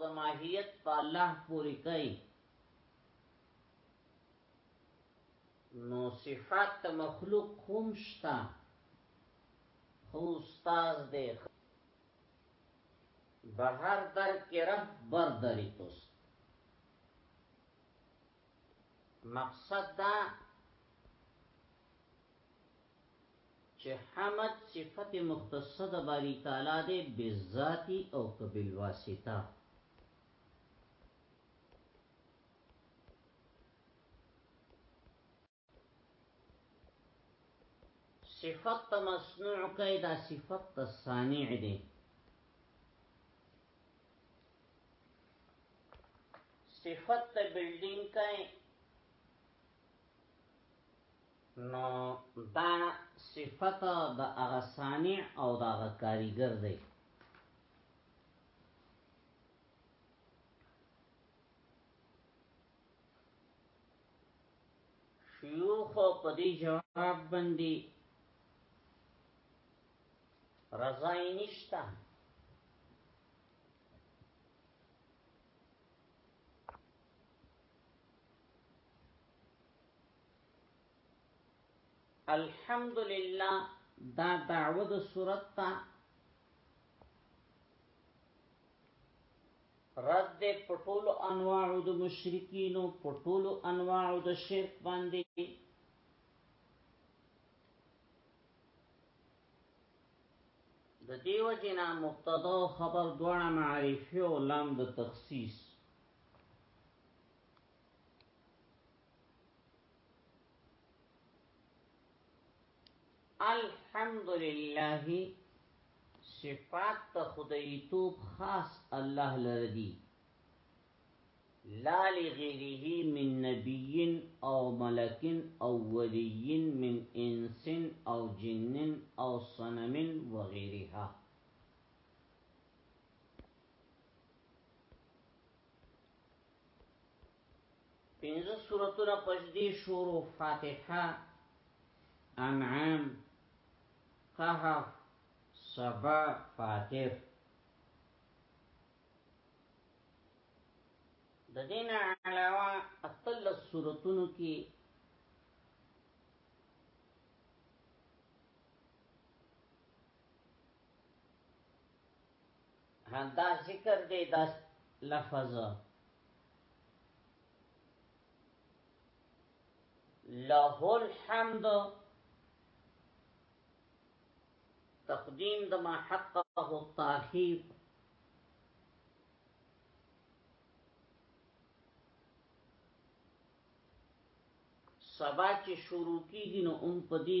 د ماهیت په الله پوری کوي نو صفات مخلوق هم شتا خو استاز دی بهر در کې رب بر دری توست مقصد دا چه حمد صفت مختص د باری تعالی ده بالذاتی او که بالواسطه صفت مصنوع کئی دا صفت صانع ده صفت بلډینګ کئ نو دا صفت د هغه صانع او د هغه کاریګر دی شیوخ په دې جواب باندې رضای نشته الحمدلله دا دعوه د صورت ته رد په ټولو انواعو د مشرکینو په ټولو انواعو د شرک باندې د دیو جنا مبتدا خبر دوه معرفي او لام د تخصیص الحمدلله صفات د خدای توب خاص الله لره دي لا لغیره من نبی او ملک او ولی من انس او جن او صنم وغیرها پنځه سورتونه پښدي شورو فاتحه انعام قهف سبا فاتر د دین علاوه اتل سورتونو کې دا ذکر دی دا لفظ له الحمد تقدیم د ما حقه التاخير سبا چې شروع کیږي نو اون په دې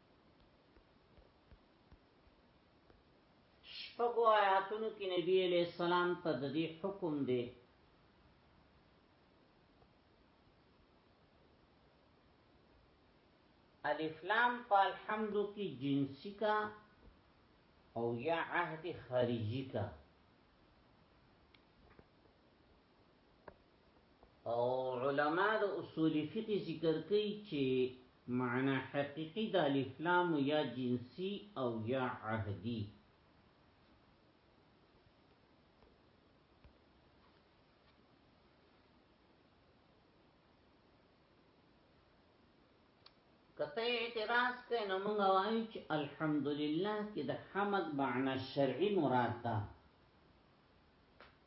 شپږو آیاتونو کې نبی علیہ السلام ته د دې حکم دی الف لام په الحمد کې جنسی کا او یا عهد خارجی کا او علما د اصول فقه ذکر کوي چې معنا حقيقي د الف لام یا جنسي او یا عهدي کته اعتراض کوي نو موږ وایو چې الحمدلله کې د حمد معنی شرعي مراد ده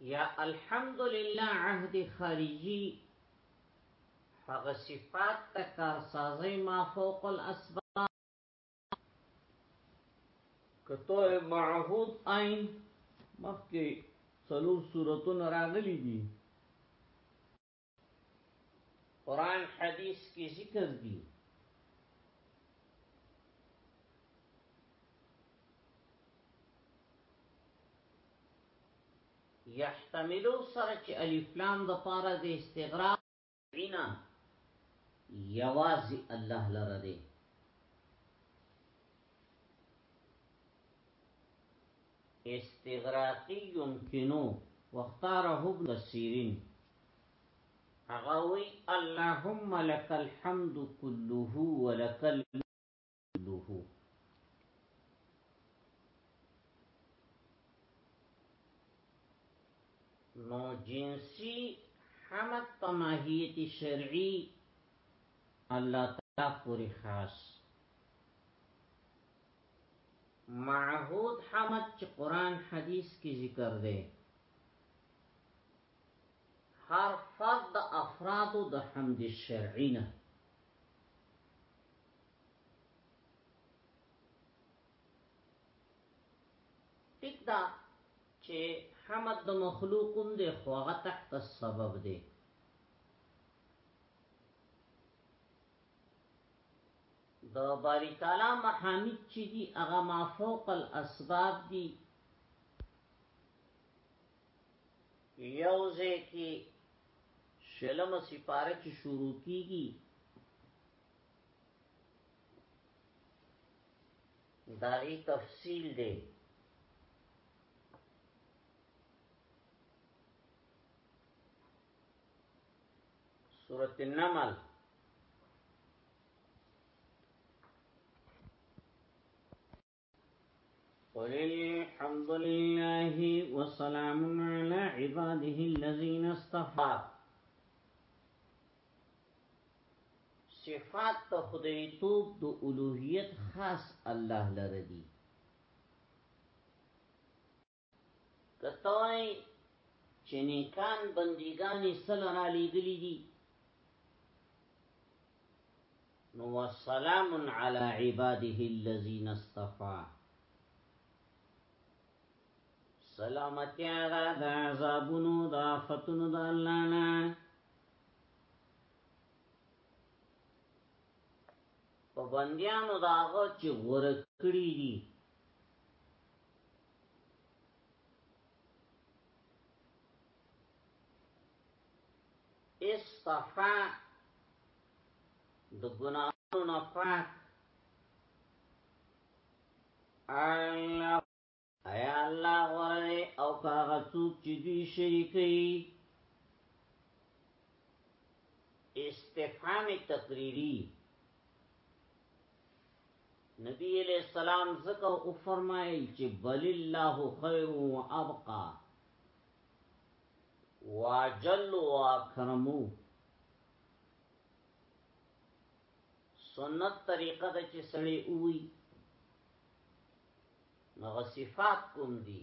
یا الحمدلله عهد خارجی هغه صفات تکار سازی ما فوق الاسباب کتو معهود عین مخکې څلور صورتونه راغلي دي قرآن حدیث کی ذکر دی یحتملو سره چې الف لام د پاره د استغراق وینا یوازې الله لره دی استغراقی یمکنو واختاره ابن سیرین هغه وی اللهم لك الحمد كله ولك الملك كله نو جنسی حمد په ماهیت شرعی الله تعالی پوری خاص معهود حمد چې قران حدیث کې ذکر دی هر فرد د افرادو د حمد شرعی نه ټیک دا چې حمد د مخلوق هم دی خو هغه تحت السبب دی د باری تعالی محامد چې دي هغه ما فوق الاسباب دي یو ځای کې شلم سپاره چې شروع کیږي داغي تفصیل دی سورة النمل قل الحمد لله وسلام على عباده الذين اصطفى صفات ته خدای توب د اولوهیت خاص الله لره دي کتوای چې نیکان بندګانی سره را لېګلې دي نو والسلام علی عباده الذین اصطفى سلامتی آغا دا عذابونو دا فتنو دا اللہ نا پا بندیانو دا آغا چی غورکڑی دی اصطفا د ګناهونو نه پاک الله ایا الله غره او کاغه څوک چې دی شریکي استفهام تقریری نبی علیہ السلام زکه او فرمایل چې بل الله خیر او ابقا واجل واکرم سنت طریقه د چې سړی وی نو صفات کوم دي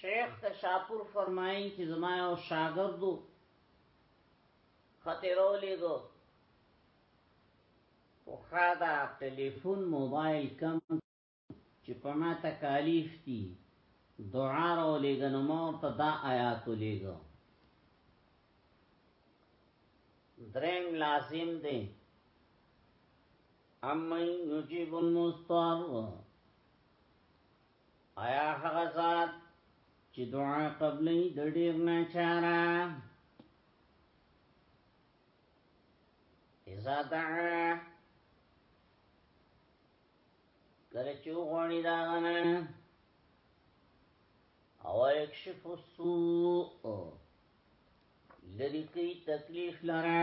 شیخ ته شاپور فرمایي چې زما یو شاګردو خطرو لګو او خادا ټلیفون موبایل کم چې په ما تکالیف دي دعا راو لګنو مو ته دا آیات لګو دریم لازم دی امن یجیب المستار آیا هغه ذات چې دعا قبلې د ډیر نه چاره اذا دعا کله چې غوړی دا غنه او یکشف السوء لری کی تکلیف لره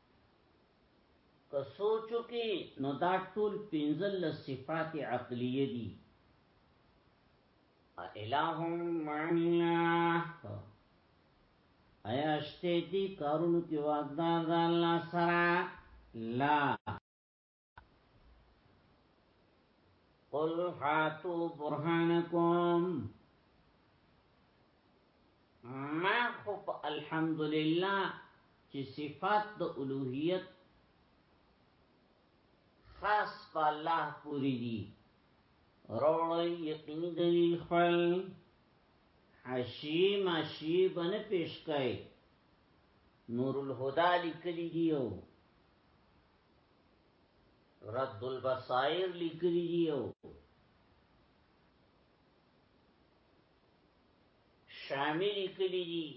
که سوچو کې نو دا ټول پنځل صفات عقلیه دي الہم معنی الله ایا شته دي کارونو کې واقدار د الله سره لا قل حاتو برهانکم ما خب الحمدلله چې صفات د الوهیت خاص په الله پوری دي روړی یقیني دلیل خپل حشیم حشیب نه پیش کای نور الهدى لیکلی دیو رد البصائر لیکلی دیو شامی لیکلی دی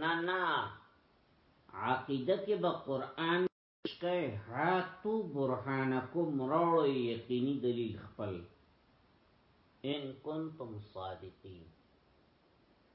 نا نا عقیده کې به قران شته هاتو برهانکم راوړی یقیني دلیل خپل ان کنتم صادقین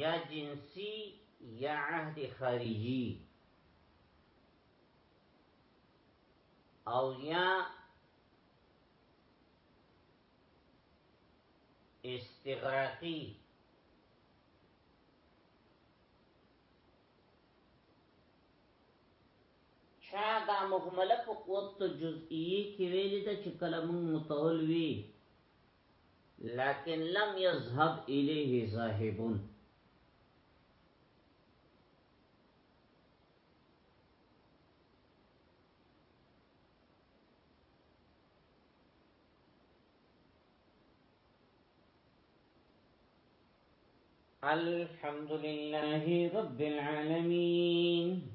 یا جنسی یا عهد خارجی او یا استغراقی چا دا مهمله په قوت جزئیه کې ویلې ده چې کله موږ متول وی لكن لم يذهب اليه صاحب الحمد لله رب العالمين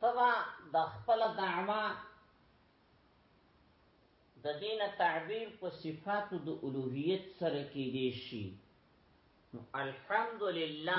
تبا د خپل دعوا د دینه تعبیر په صفاتو د الوهیت سره کې دی شي الحمدلله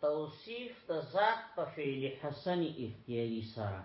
توصیف د ذات په فعل حسن اختیاری سره.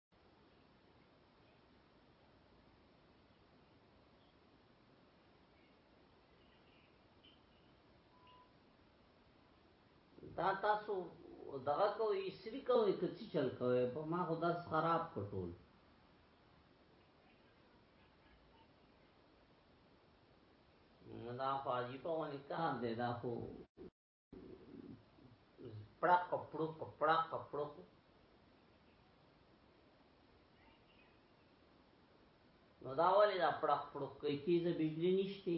دا تاسو دغه کوي سری کوي کچی چل کوي په ما خو درس خراب کټول دا خو عجیبه ونی کار دی دا خو پړق پړق پړق پړق نو دا ولې دا پړق پړق کوي تیزه بجلی نشته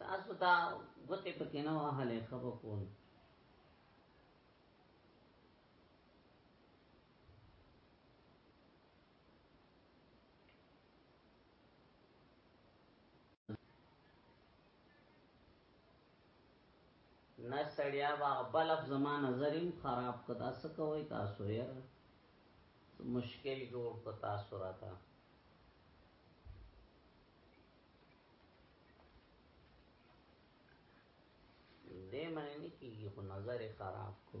تاسو دا غته پکې نه وهلې خبر کوم نه سړیا با بلف زمان نظریم خراب کتا سکوي تاسو یار مشکل جوړ کتا سراتا دې معنی نه کیږي خو نظر خراب کو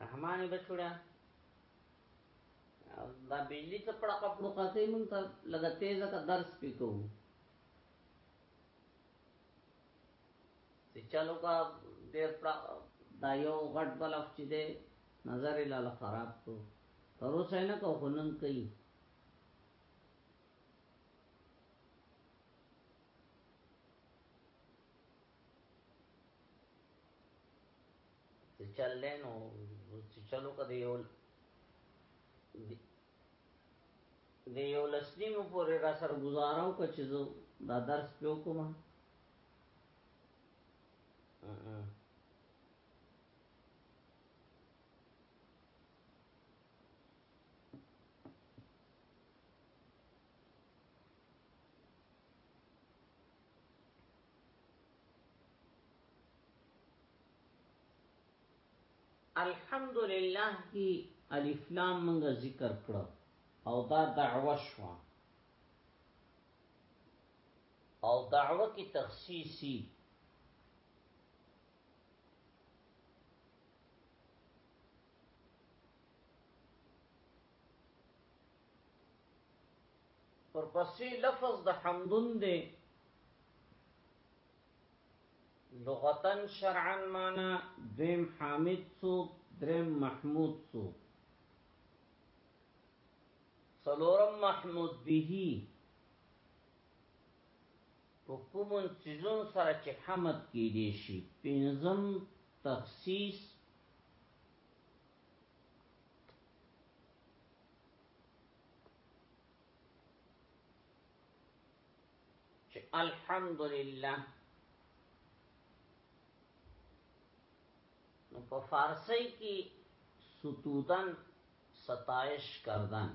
رحمان بچوړه دا بجلی ته پړه کپړو کته مونږ ته لږه تیزه کا درس پیکو چې چالو کا ډیر پړه دا یو غټ بلف چې دی نظر یې لاله خراب کړو تر اوسه نه کو خو نن کوي چل دی نو چې چلو که د یو د یو لسنیمو پورې را سره ګزاره وکړه چې زه دا درس پې وکړم الحمدلله کی الف لام منګه ذکر کړو او دا دعوه شو او دعوه کی تخصیصی ورپسې لفظ د حمدن دی لغتا شرعا معنا دیم حامد څوک دریم محمود څوک سلورم محمود به په کومو څیزونو سره چې حمد کیدی شي پنځم تخصیص چې الحمدلله نو په فارسی کې ستودن ستایش کردن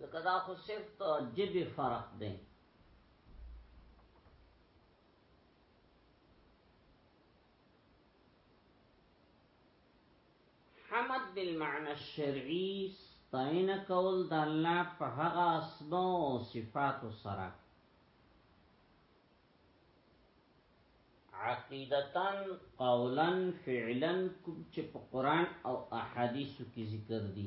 لکه دا خو صرف ته جبی فرق دی حمد بالمعنى الشرعي ستاین کول د الله په هغه اسماء او صفات سره عقیدتن قولا فعلا کوم چې په قران او احادیث کې ذکر دي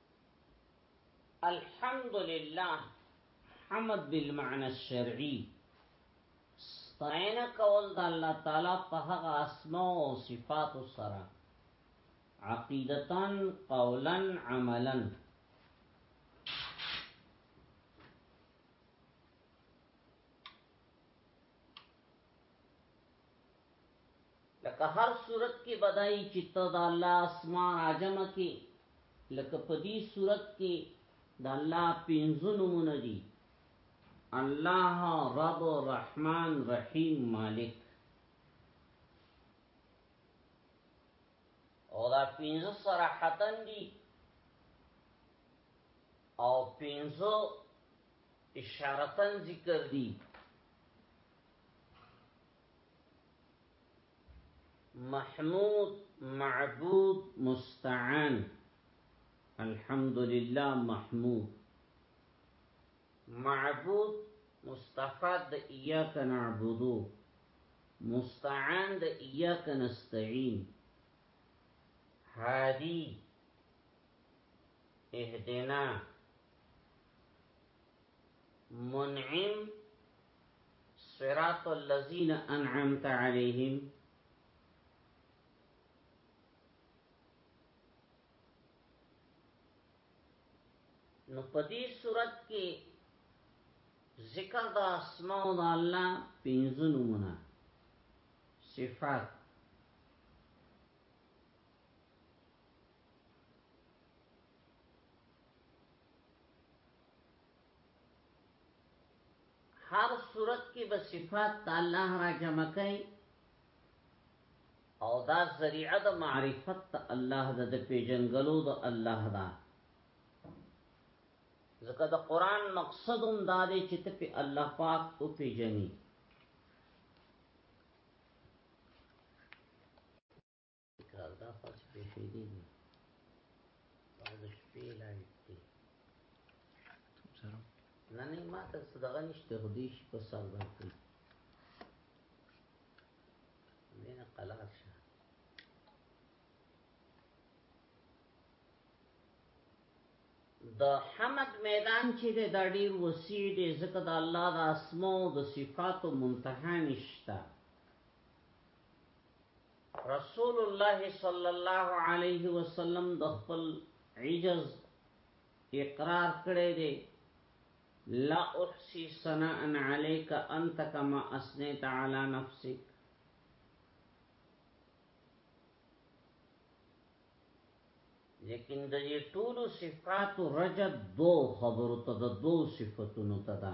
الحمد لله حمد بالمعنى الشرعي ستاینه کول د الله تعالی په هغه اسماء او صفات سره عقیدتا قولا عملا لکه هر سورت کې به دا يي چې ته د الله اسماء راجمع کې لکه په دي سورت کې د الله پنځه نومونه دي الله رب رحمان رحیم مالک او دا پینزو صراحتن دی او پینزو اشارتن ذکر دی محمود معبود مستعان الحمد لله محمود معبود مستفاد اياك نعبدو مستعان اياك نستعين هادي اهدنا منعم صراط الذين انعمت عليهم نو په دې صورت کې ذکر د اسماء د الله پنځه نمونه صفات هر صورت کې به صفات د الله را جمع کوي او دا ذریعہ د معرفت د الله د د پیژنګلو د الله دا ځکه د قران مقصد هم دا دی چې ته په الله پاک او پیژنې کار دا خاص پیسې دي دا د شپې لایټ دی نه نه ما ته څه دغه نشته خو دې شي په سال باندې مینه قلار شه د حمد میدان چې د ډیر وسیع دی ځکه د الله د اسماء او د صفاتو منتها نشته رسول الله صلی الله علیه وسلم د خپل عجز اقرار کړی دی لا احسی ثناء علیک انت کما اثنیت علی نفسک لیکن د دې ټول صفات رجد دو خبرو ته د دو صفاتونو ته ده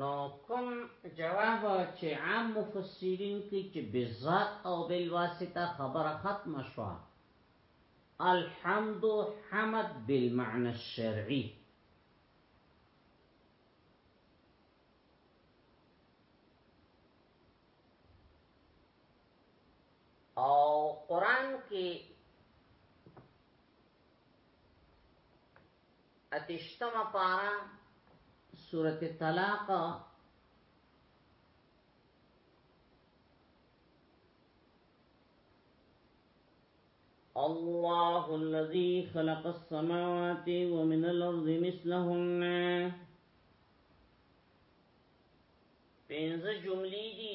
نو کوم جواب چې عام مفسرین کې چې بذات او بالواسطه خبره ختم شو الحمد حمد بالمعنى الشرعي او قران کې اتشتمه پارا سورت طلاق الله الذي خلق السماوات ومن الأرض مثلهن پینځه جملې دي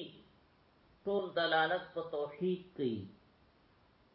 ټول دلالت په توحید کوي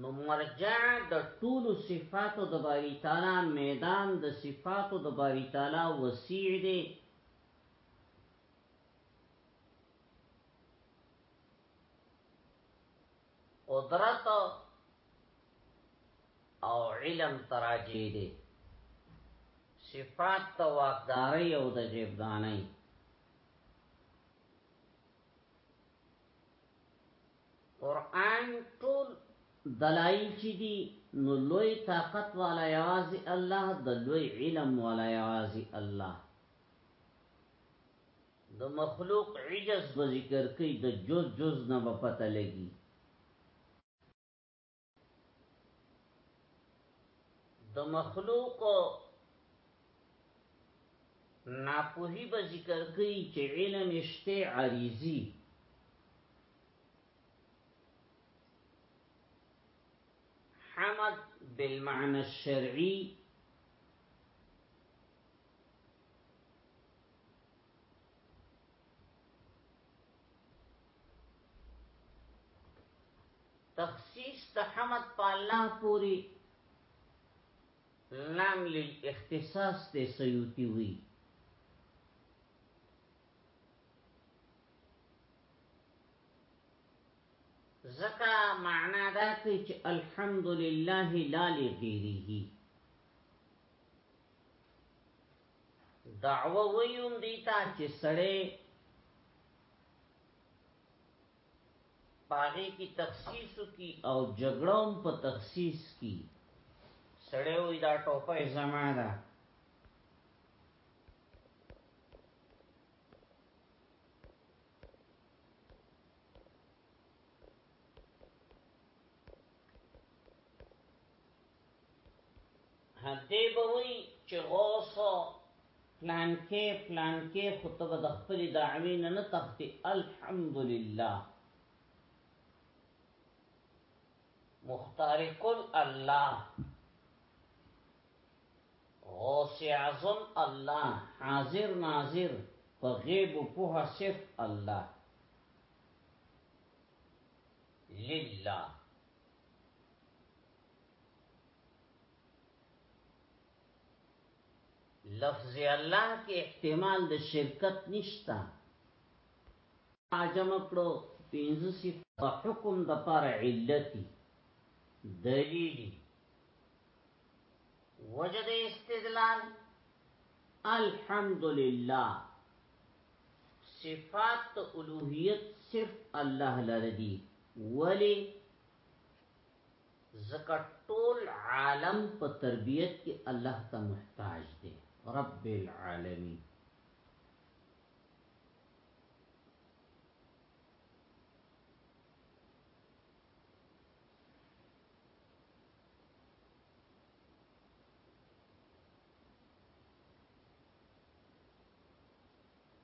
نو مرجع د ټولو صفاتو د باری تعالی میدان د صفاتو د باری تعالی وسیع دی قدرت او علم تراجی دی صفات د واقداری او د جبدانی قران ټول دلایل چې دي نو لوی طاقت والا یوازې الله د لوی علم والا یوازې الله د مخلوق عجز به ذکر کوي د جز جز نه به پته لګي د مخلوق ناپوهی به ذکر کوي چې علم شته عریضی حمد بالمعنى الشرعي تخصیص د حمد په الله پوری لام للاختصاص ته سیوتی وی زکا معنا دا کوي چې الحمدلله لا لغیره دعوه ویوم دیتا چې سړی پاغه کی تخصیص کی او جګړم په تخصیص کی سړی وی دا ټوپه زما ده هدی به وی چې غوث پلان کې پلان کې خطبه د خپل دعوی نه نه تختی الحمدلله مختار کل الله غوث اعظم الله حاضر ناظر په غیب او په صف الله لله لفظ الله کې احتمال د شرکت نشتا عجم کړو پینځه صفات حکم د پر علتي دلیلی وجد استدلال الحمدلله صفات الوهیت صرف الله لره دي ولی زکه ټول عالم په تربیت کې الله ته محتاج دی رب العالمین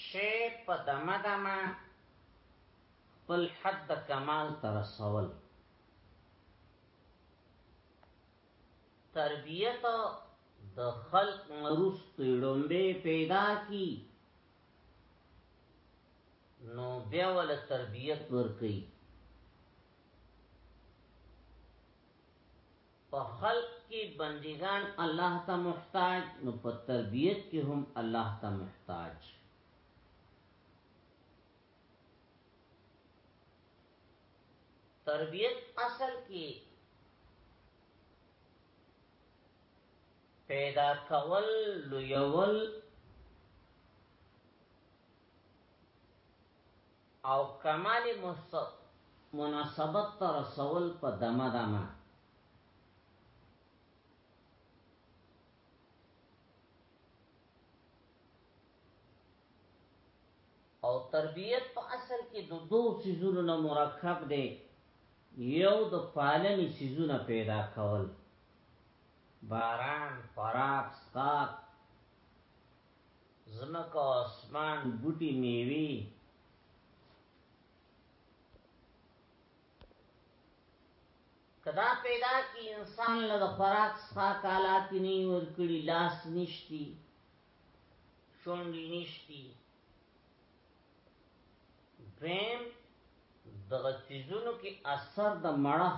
شی په دمه دمه خپل حد د کمال ته رسول تربیت د خلق نرست لومبه پیدا کی نو بیا ول تربیت ورکی په خلق کې بندګان الله ته محتاج نو په تربیت کې هم الله ته محتاج تربیت اصل کې پیدا کول لویول او کمال مناسبت ته رسول په دمه دمه. او تربیت په اصل کې د دوه سيزونو نه مرکب دی یو د پالنې سيزونه پیدا کول باران خوراک سکاک زمکا اسمان بوټي میوي کدا پیدا کی انسان له خوراک څخه کالات نه ور کړی لاس نشتی شونډې نشتی دویم دغه چیزونو کې اثر د مړخ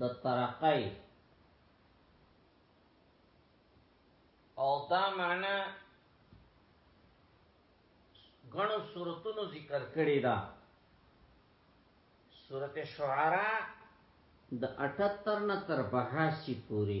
د ترقۍ او دا معنا غنو صورتونو ذکر کړی دا سورته شعرا د 78 نه تر 82 پوری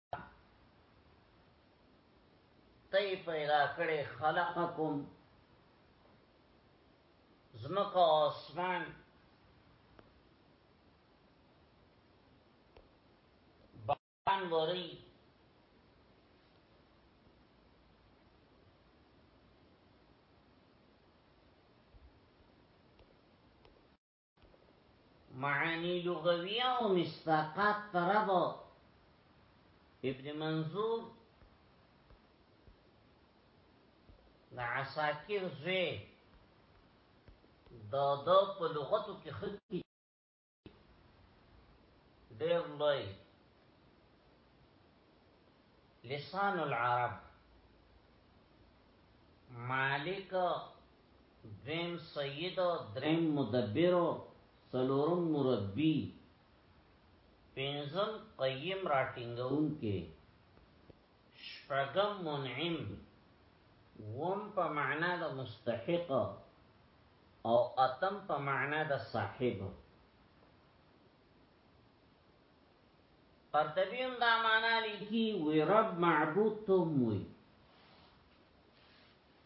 تی پیدا کړي خلقکم زمکا آسمان بان وری معنی لغویه او مصداقات طرب ابن منظور د عساکر زوی دا د په لغتو کې خدي ډېر لوی لسان العرب مالک دویم سید دریم مدبر سلورم مربی پنځم قیم راټینګون کې شپږم منعم وم په معنا د مستحق او اتم په معنا د صاحب قرطبی هم دا معنا لیکي وی رب معبود ته موي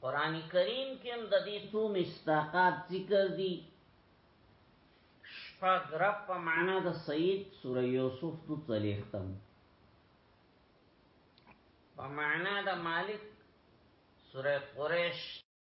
قران کریم کې هم د دې څو مستاقات ذکر دي شپږ رب په معنا د سید سوره یوسف تو تلیختم په معنا د مالک سوره قریش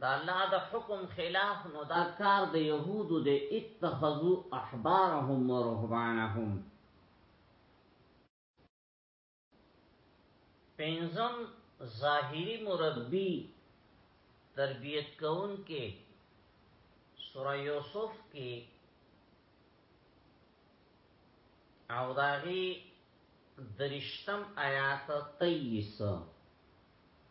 دا الله د حکم خلاف نو دا کار د يهودو د اتخذو احبارهم ورهبانهم پنځم ظاهری مربی تربیت کون کې سورہ یوسف کې او داغي درشتم آیات 23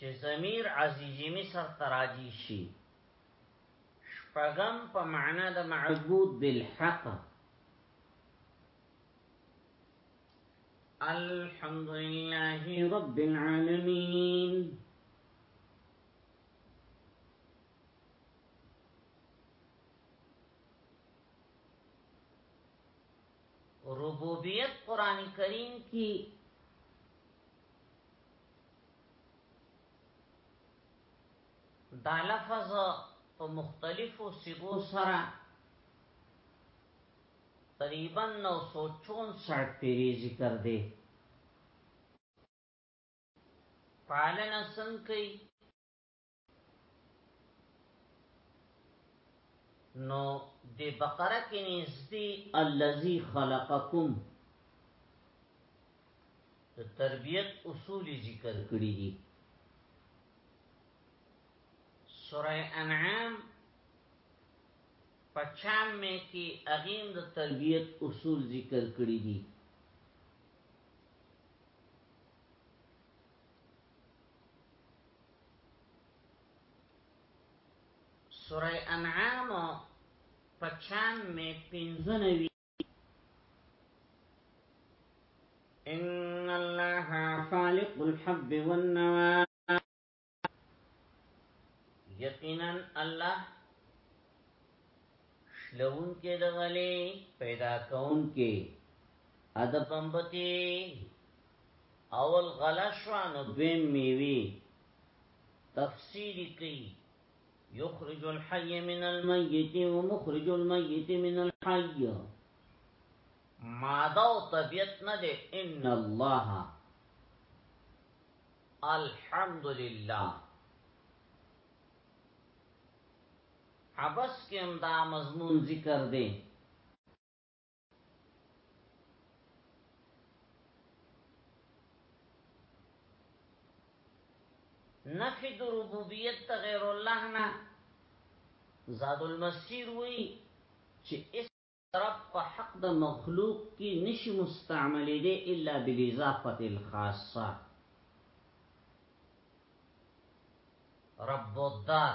چې ضمیر عزیزی مصر تراجی شي شپغم په معنا د معبود بالحق الحمد لله رب العالمين ربوبیت قران کریم کی دا لفظ په مختلفو سیغو سره تقریبا 964 پیری ذکر دی پالنه څنګه نو د بقره کې نږدې الذي خلقکم د تربيت اصول ذکر کړی دي سوره انعام پچام میں کی اغیم د تربیت اصول ذکر کړی دي سوره انعام پچان میں پنزنوی ان اللہ خالق الحب والنوى یقینا الله شلون کې د غلې پیدا کون کې ادب بمبتي اول غلا شو نو دویم میوی تفسیری کئی یخرج الحی من المیت و مخرج المیت من الحی ماده او طبیعت نه ده ان الله الحمدلله عبس کې هم دا مضمون ذکر دی نفی د ربوبیت ته غیر الله نه زاد المسیر وی چې اس رب په حق د مخلوق کې نشي مستعمل دی الا بالاضافه الخاصه رب الدار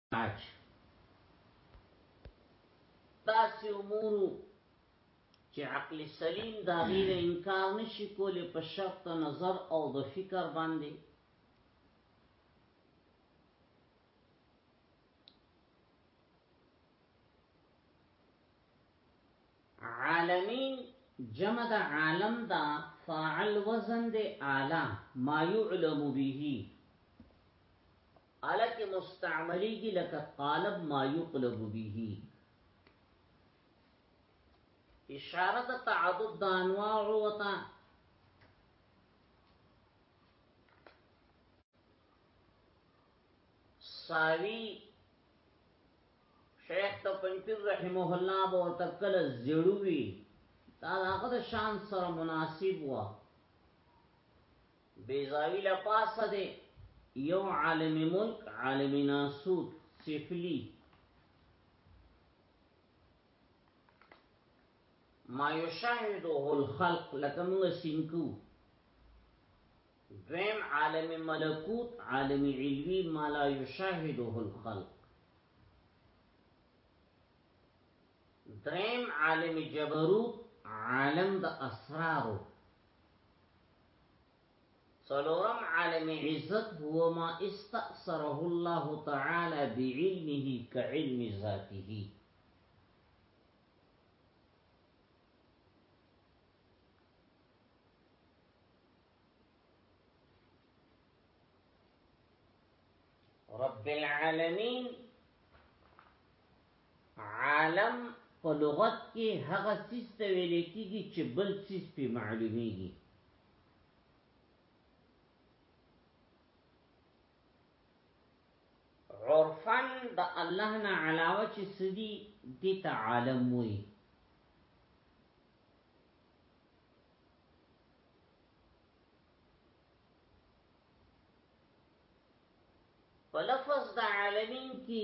اچ داسې امورو چې عقل سلیم دا غیر انکار نشي کولی په شرط نظر او د فکر باندې عالمین جمع د عالم دا فاعل وزن د اعلی ما يعلم به الک مستعملی کی لکه قالب ما یقلب به اشاره د تعدد د انواع وتا ساوی شیخ ته پنځیر رحمه الله به تکل زړوي دا هغه شان سره مناسب وو بیزاوی له پاسه دی یو عالم ملک عالم ناسود سفلی ما یشاهده الخلق لکه موږ سینکو دویم عالم ملکوت عالم علوی ما لا یشاهده الخلق دریم عالم جبروت عالم د اسرارو سلورم عالم عزت هو ما استأثره الله تعالى بعلمه كعلم ذاته رب العالمين عالم په لغت کي هغه څیز ته ویل کیږي چې بل څیز پرې معلومیږي. عرفا د الله نه علاوه چې څه دي دې ته عالم وایي. په لفظ د عالمین کې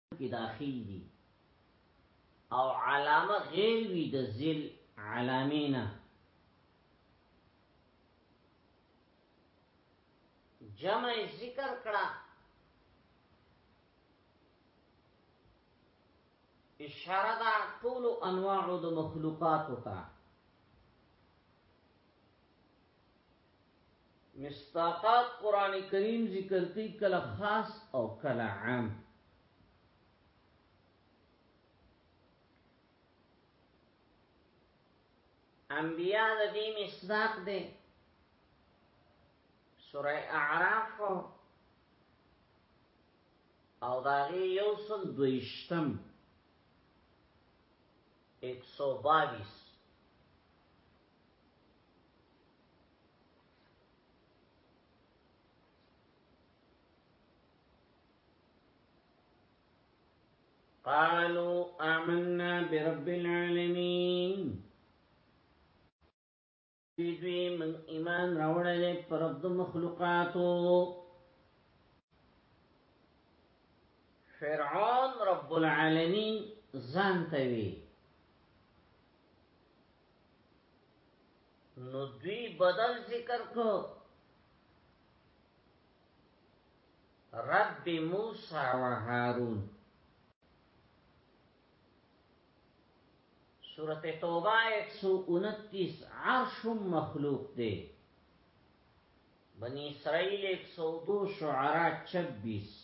کې داخل دي او علامه غیر وی د ذل علامینا جمع ذکر کړه اشاره دا ټول انواع د مخلوقات ته مستاقات قران کریم ذکر کوي کله خاص او کله عام انبیاء د دې مصداق دي سوره اعراف او داغه یو سل دویشتم 122 قالوا آمنا برب العالمين دوی من ایمان راوړل پر رب د مخلوقاتو فرعون رب العالمین ځان ته وی نو دوی بدل ذکر کو رب موسی و هارون سورت توبہ 129 عرش مخلوق دے بنی اسرائیل 102 شعراء 26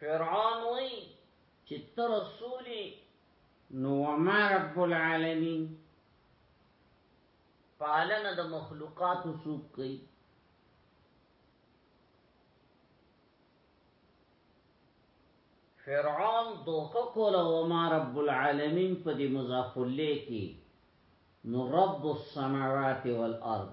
فرعون وی چې ته رسول نو وما رب العالمین پالنه د مخلوقات سوق کوي فرعون دوکه کوله وما رب العالمین په دې مضاف الیه کې نو رب السماوات والارض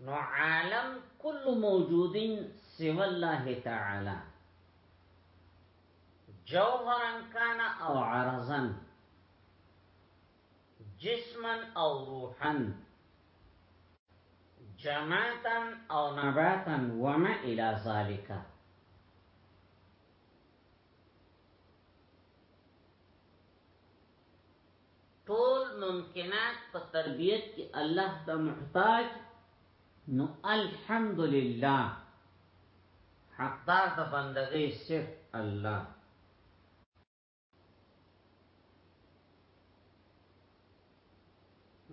نو عالم كل موجود سوى الله تعالى جوهرا كان او عرضا جسما او روحا جماعة او نباتا وما الى ذلك ټول ممکنات په تربیت کې الله ته محتاج نو الحمدلله حقدار د بندګۍ صرف الله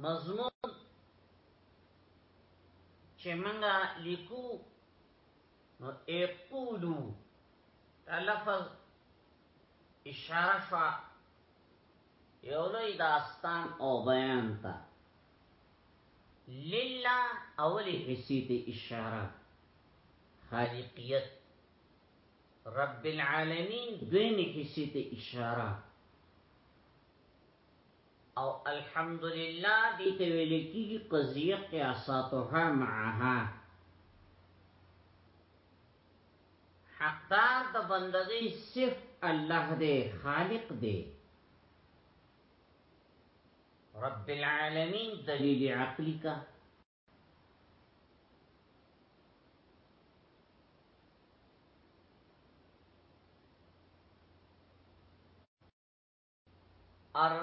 مضمون چې منګه لیکو نو اقولو لفظ اشاره شو یو لوی داستان او بیان تا لله اولی حصی تی اشاره خالقیت رب العالمین دویمی حصی تی اشاره او الحمدلله دې ته ویل کیږي قضیه قیاساتها معها حقدار د بندګۍ صرف الله دی خالق دی رب العالمین دلیل عقلی کا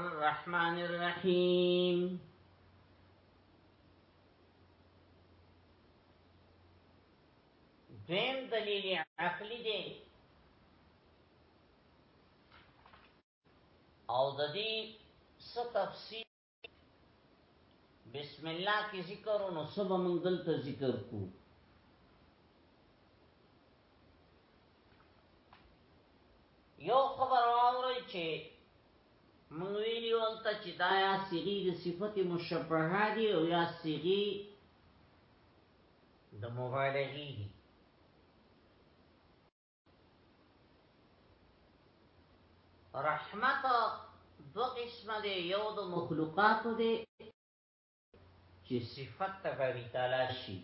الرحمن الرحیم دویم دلیل عقلی دی او د دې څه تفصیل بسم الله کې ذکر نو صبح موږ دلته ذکر کو یو خبر اوري چې موږ ویلو انت چې دا یا صيغه د صفت مشبهه دي او یا صيغه د مبالغه دي رحمت دو قسم دی یو د مخلوقاتو دی چې صفت تباوی تعالی شي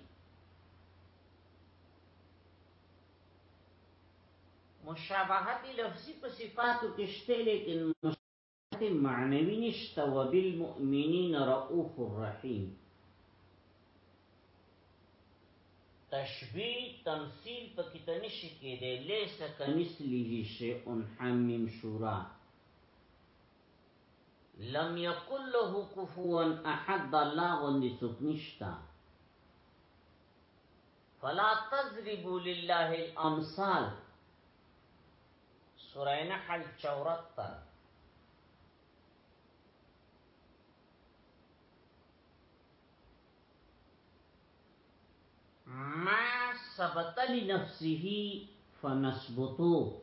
مشابهت لفظی په صفاتو کې شته لیکن معنوی نشته وبالمؤمنین رؤوف الرحیم تشبیه تمثيل پکې ته نشي کېدی ليس كمثله شيء حمیم شورا لم يقل له كفوا احد الله غوندي څوک نشته فلا تضربوا لله الامثال سوره نحل 74 ما ثبت لنفسه فنثبتوه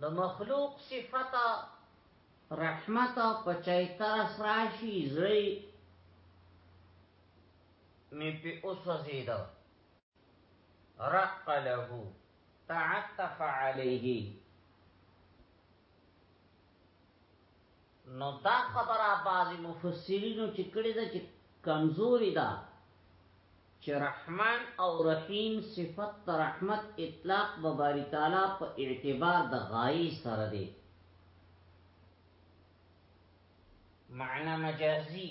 د مخلوق صفتا رحمت په چای ترس راشي زړی می په اوسوزید رق له تعطف علیه نو دا خبره بعضی مفسرینو چې کړی ده چې کمزوري ده چې رحمان او رحیم صفت رحمت اطلاق به باری تعالی په اعتبار د غایې سره دی معنا مجازي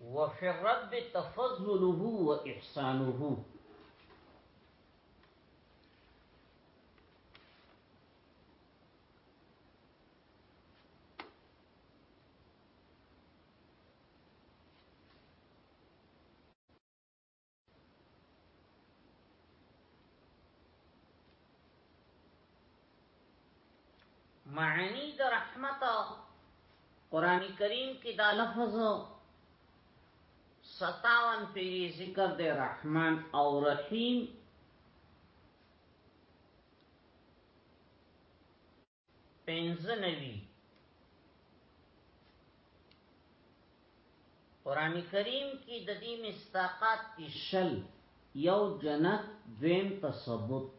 وفي الرب تفضله وإحسانه معنی د رحمت قران کریم کې دا لفظ 57 پیری ذکر دی رحمان او رحیم پنځنوي قران کریم کې د دې مستاقات کې شل یو جنت دویم تثبت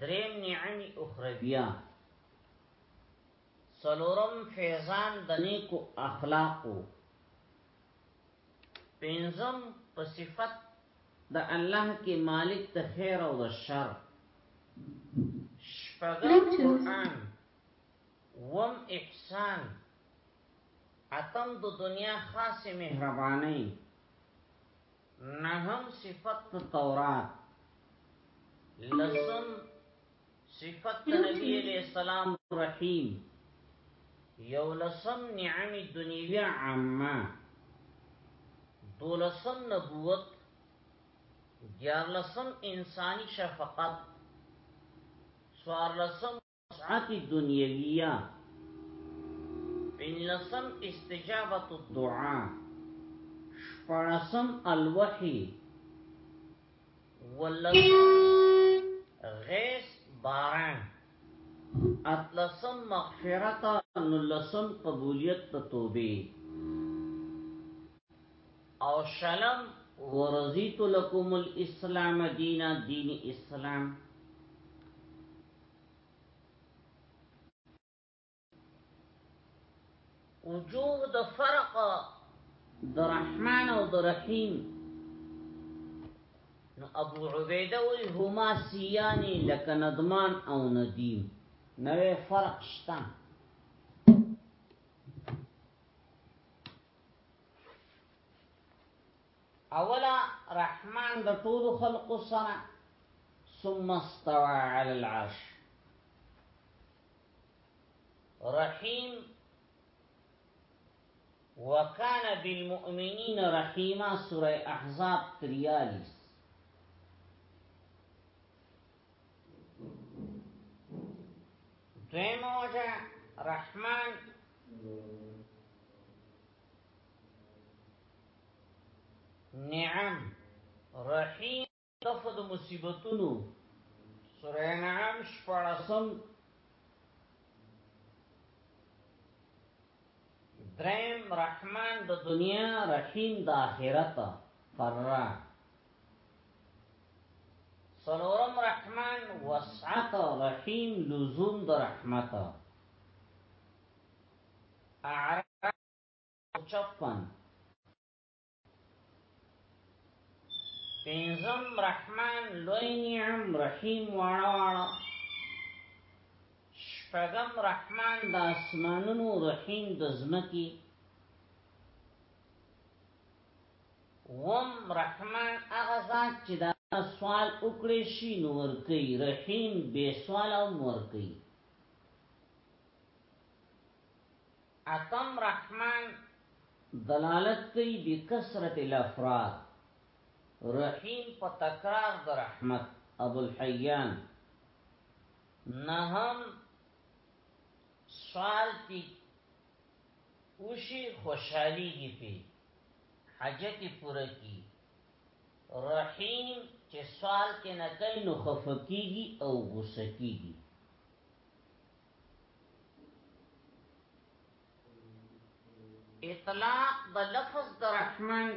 دریم نعم اخرویه سلورم فیضان د نیکو اخلاقو پنځم په صفت د الله کې مالک د خیر او د شر شپږم قرآن وم احسان اتم د دنیا خاص مهرباني نهم صفت تورات لسم صفت نبی علیہ السلام رحیم یولسم نعم دنیوی عامه دولسم نبوت دیارلسم انسانی شفقت سوارلسم وسعت دنیویه پنلسم استجابت الدعا شپارسم الوحی ولس غیس باران اتلسم مغفرت نلسم قبولیت د توبې او شلم ورزیت لکم الاسلام دینا دین اسلام وجوه د فرق د رحمان او د رحیم نو ابو عبیده وی هما سیانی لک ندمان او ندیم نوې فرق شته اولا رحمان د ټول خلق سره ثم استوى على العرش رحيم وكان بالمؤمنين رحيما سوره احزاب 43 دویموجه رحمان نعم رحیم تفد مصیبتونو سوره انعام شپارسم درم رحمان د دنیا رحیم د آخرت فرا سلورم رحمان وسعت رحیم لزوم د رحمت اعراف چپن پینزم رحمان لوی نعم رحیم وانا وانا شپغم رحمان د اسمانونو رحیم د زمکی وم رحمان هغه ذات چې دا سوال وکړي شي نو ورکي رحیم به سوال او ورکي اتم رحمان دلالت کوي بکثرت الافراد رحیم په تکرار د رحمت ابو الحیان نهم سوال پی اوشی خوشحالی گی پی حاجت پوره کی رحیم چې سوال کې نه کوي نو خفقيږي او غوسه کیږي اطلاق د لفظ د رحمان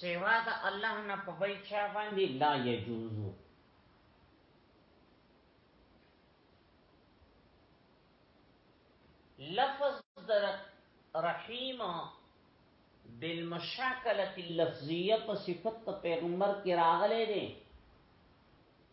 سوا د الله نه په بل چا باندې لا يجوز لفظ در رحیم بالمشاکله اللفظیه په صفت پیغمبر کې راغلي دي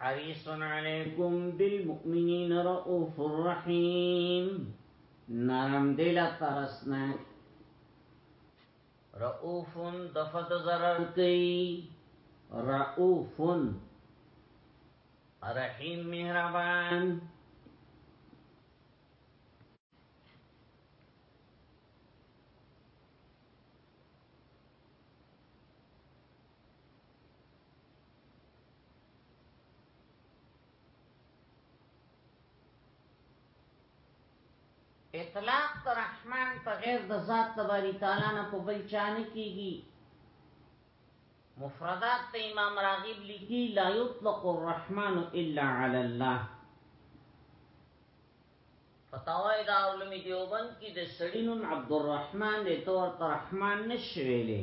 حريص عليكم بالمؤمنين رؤوف رحيم نرم دل ترسنا رؤوف دفت ضرر رؤوف رؤوفن رحیم مهربان اطلاق د رحمان په غیر د ذات د باری تعالی نه په بل چانه کیږي مفردات ته امام راغب لیکي لا یطلق الرحمن الا علی الله فتاوی دا علم دیوبند کی د سړی نوم عبدالرحمن دی تو ورته رحمان نشویلې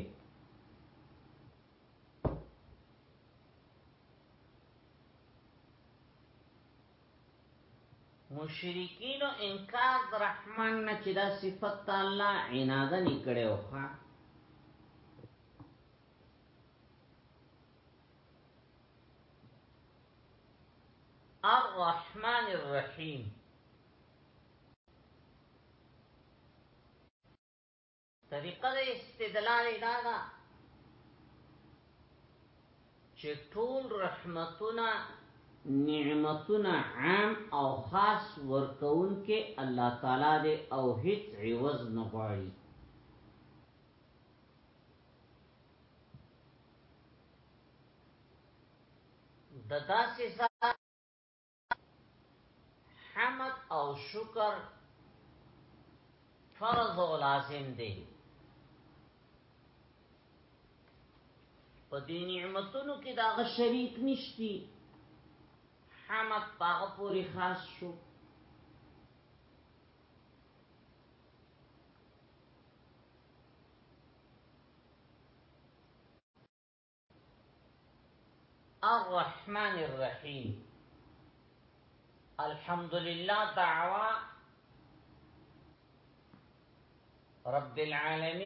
مشرکین او انکار د رحمان نه چې دا صفت الله عناده نکړي وخه الرحمن الرحیم طریقه د استدلال دا ده چې ټول رحمتونه نعمتونه عام او خاص ورکون کې الله تعالی دې او هیڅ عوض نه غواړي د داسې ذات حمد او شکر فرض او لازم دی په دې نعمتونو کې دا شریک نشتی حمد پاغه پوری خاص شو الرحمن الرحيم الحمد لله دعوة رب العالمين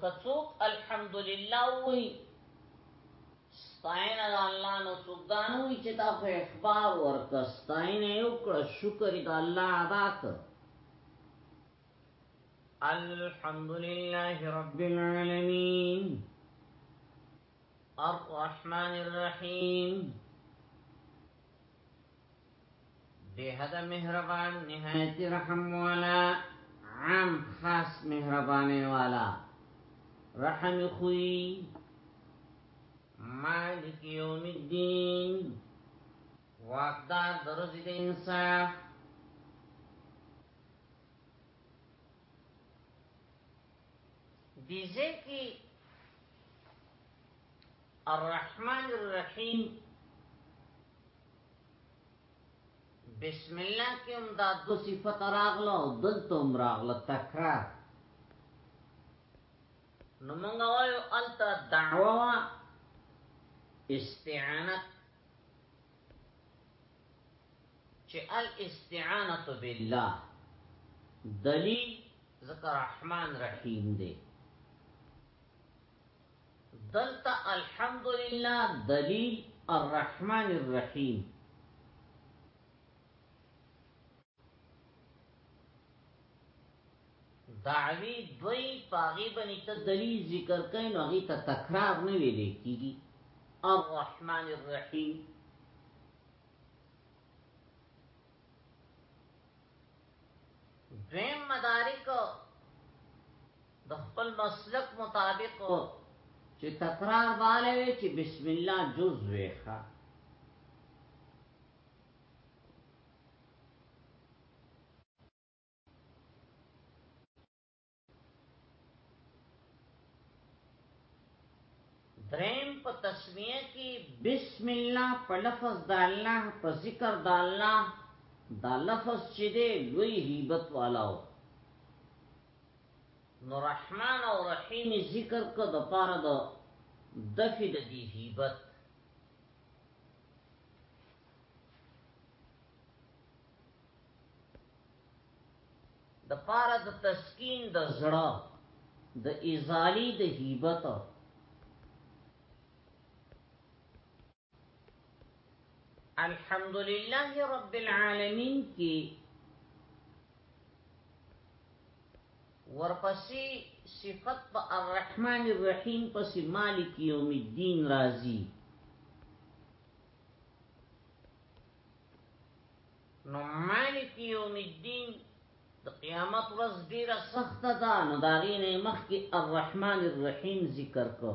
که څوک الحمدلله وی ستاینه د الله نو څوک دا نه وی چې تا خو اخبار ورکړ ستاینه یو کړ شکر د الله ادا کړ الحمدلله رب العالمین الرحمن الرحیم بے حد مهربان نهایت رحم والا عام خاص مهربانه والا رحم خوی مالک یوم الدین واقدار درزی د انصاف دیزه کی الرحمن الرحیم بسم الله کې هم دا دو صفت راغله او دلته هم راغله تکرار نو موږ وایو الته دعوا استعانت چې الاستعانه بالله دلیل ذکر رحمان رحیم دی دلته الحمدلله دلیل الرحمن الرحیم دعوی دوی پاغی بنی تا دلیل ذکر کئی نو اغی تا تکرار نوی لیکی گی الرحمن الرحیم دویم مدارک د خپل مسلک مطابق چې تکرار باندې وي چې بسم الله جز ویخه دریم په تسمیه کې بسم الله په لفظ د الله په ذکر د الله دا لفظ چې دی لوی هیبت والاو نو رحمان او رحیم ذکر کو د پاره د دفی د دی هیبت د پاره د تسکین د زړه د ازالی د هیبت الحمدلله رب العالمین کی ورپسی صفت په الرحمن الرحیم پسی مالک یوم الدین رازی نو مالک یوم الدین د قیامت ورځ ډیره سخته ده نو دا غینه مخکې الرحمن الرحیم ذکر کو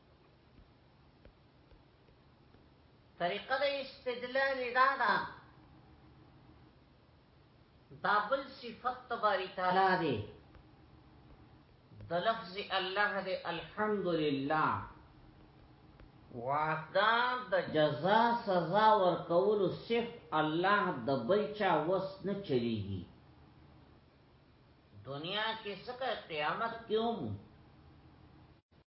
طریقه د استدلال دا ده دا بل صفت تباری تعالی دی د لفظ الله دی الحمدلله وعدا د جزا سزا ورکول صرف الله د بل چا وس نه چلیږي دنیا کې څه قیامت کیوم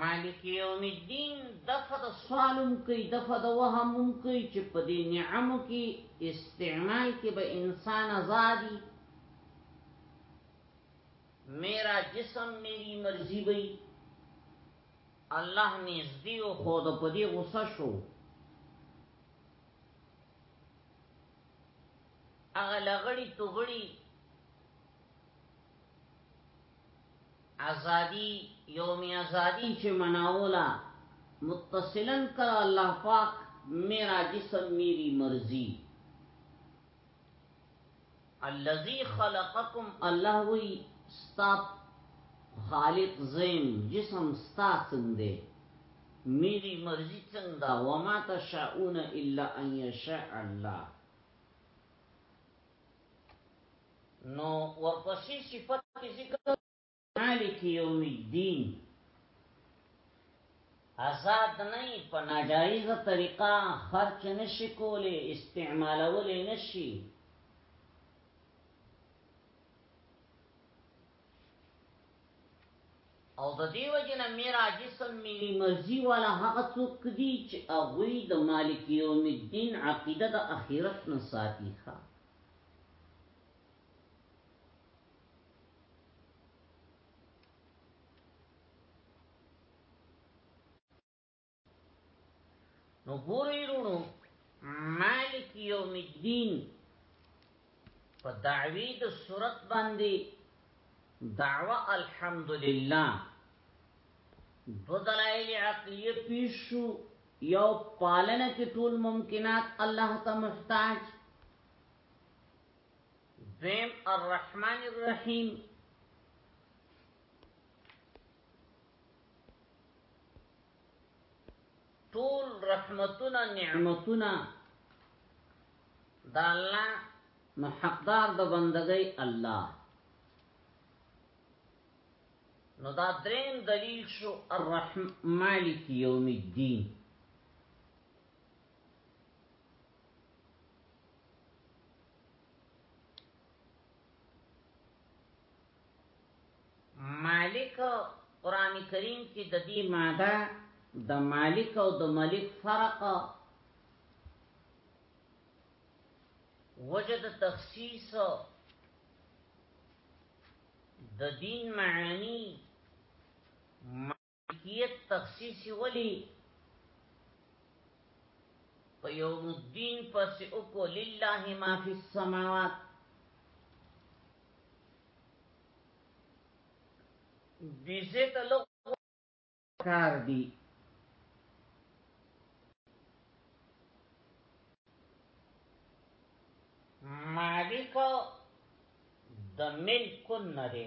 مالک یوم الدین دغه د سوالم کوي دغه د وهم کوي چې په دې نعمو کې استعمال کې به انسان آزادي میرا جسم میری مرضی بی الله نږدې او خو د په دې غوسه شو هغه لغړی توغړی ازادي یوم ازادي چې مناوله متصلا کړه الله پاک میرا جسم میری مرضی الذي خلقكم الله وی ستا خالق زیم جسم ستا څنګه دی میری مرضی څنګه دا وما تشاؤون الا ان یشاء الله نو ورپسې صفت ذکر مالک یوم الدین آزاد نه په ناجایز طریقه خرچ نشي کولې استعمالولې نشي او د دې وجه نه میرا جسم ملي مرزي والا هغه څوک دي چې هغه د مالک یوم الدین عقیده د اخرت نه ساتي ښه نو ګورې رونو مالک یوم الدین په دعوی د صورت باندې دعوه الحمدلله دو دلائل عقلیه پیش شو یو پالنه کې ټول ممکنات الله ته محتاج دویم الرحمن الرحیم ټول رحمتونه نعمتونه دا الله نو حقدار د بندګۍ الله نو دا درین دلیل شو الرحم مالک یوم الدین مالک قران کریم کې د دې ماده د مالک او د ملک فرق وجد تخصیص د دین معنی ملکیت تخصیص ولی په یوم الدین پس اوکو لله ما فی السماوات بیزه ته لغو کار دی مالک د ملک نه دی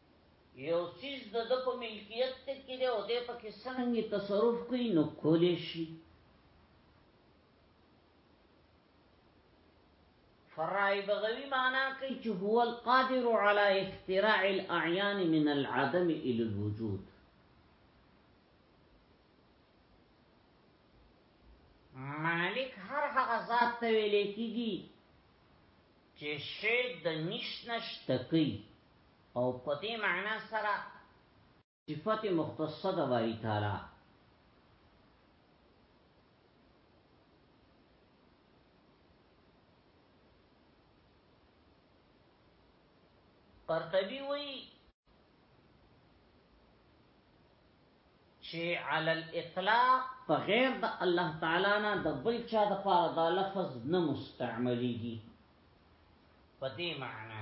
یو چیز د د په ملکیت ته کې دی او د پکې څنګه تصرف کوي نو کولې شي فرای بغوی معنا کوي چې هو القادر على اختراع الاعيان من العدم الى الوجود مالک هر هغه ذات ته ویل کیږي چې شی د نش نش تکي او په دې معنا سره صفت مختصه د باری تعالی قرطبی وی چې علی الاطلاق په غیر د الله تعالی نه د بل چا د پاره دا لفظ نه مستعمليږي په دې معنی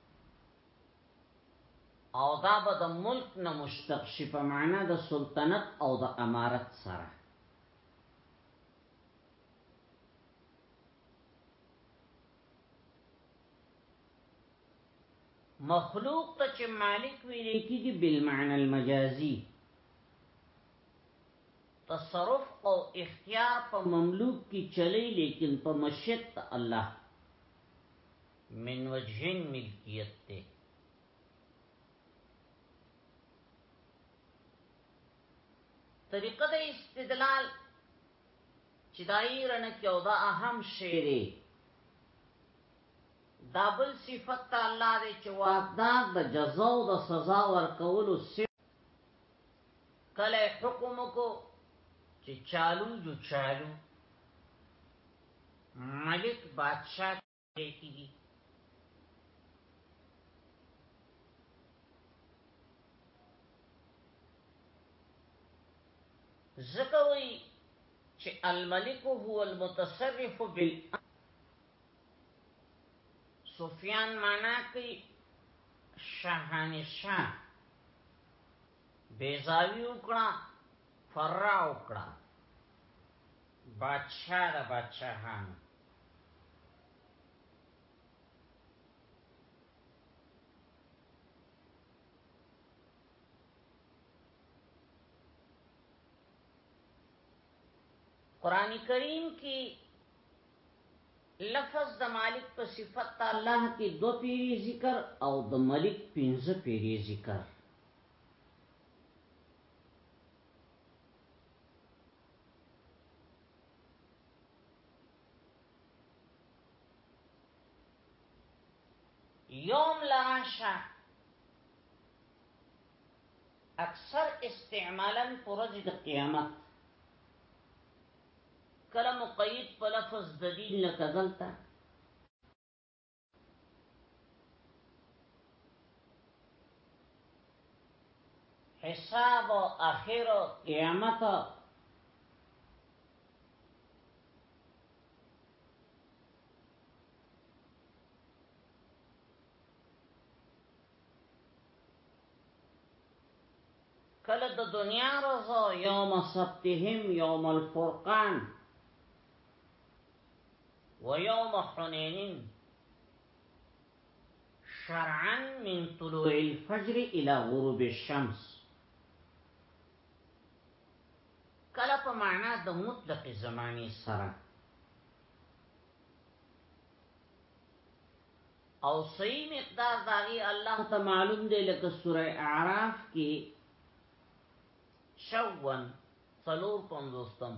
او دا به د ملک نه مشتق شي په معنا د سلطنت او د امارت سره مخلوق ته چې مالک ویل کېږي بالمعنى المجازي تصرف او اختیار په مملوک کې چلی لیکن په مشیت الله من وجهین ملکیت ته طریقه د استدلال چې دایرن کې او دا اهم شیری دابل صفت الله دې چې واقدار د جزاء او د سزا ورکولو کله حکم کو چې چالو جو چالو ملک بادشاہ کیږي زکوي چې الملک هو المتصرف بال سفیان معنا کوي شاهنشاه بیزاوی وکړه فرع وکړه بادشاہ د بادشاہانو قران کریم کې لفظ د مالک په صفت الله کې دو پیری ذکر او د ملک پنځه پیری ذکر یوم لراشه اکثر استعمالا پرځ د قیامت کله مقید په لفظ د دین لکه دلته حساب او اخر او قیامت کله د دنیا روزو یوم سبتهم یوم الفرقان ويوم حنين شرعا من طلوع الفجر الى غروب الشمس کله په معنا د مطلق زماني سره او صحیح مقدار داغي الله ته معلوم دی لکه سوره اعراف کې شوون څلور پنځوستم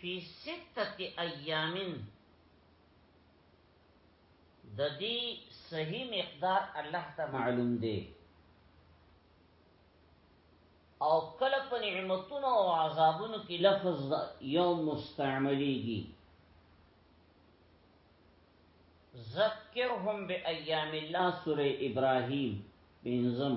فی سته ایام د دې صحیح مقدار الله ته معلوم دی او کله په نعمتونو او عذابونو کې لفظ یوم مستعمليږي ذکرهم بأیام الله سوره ابراهیم بنظم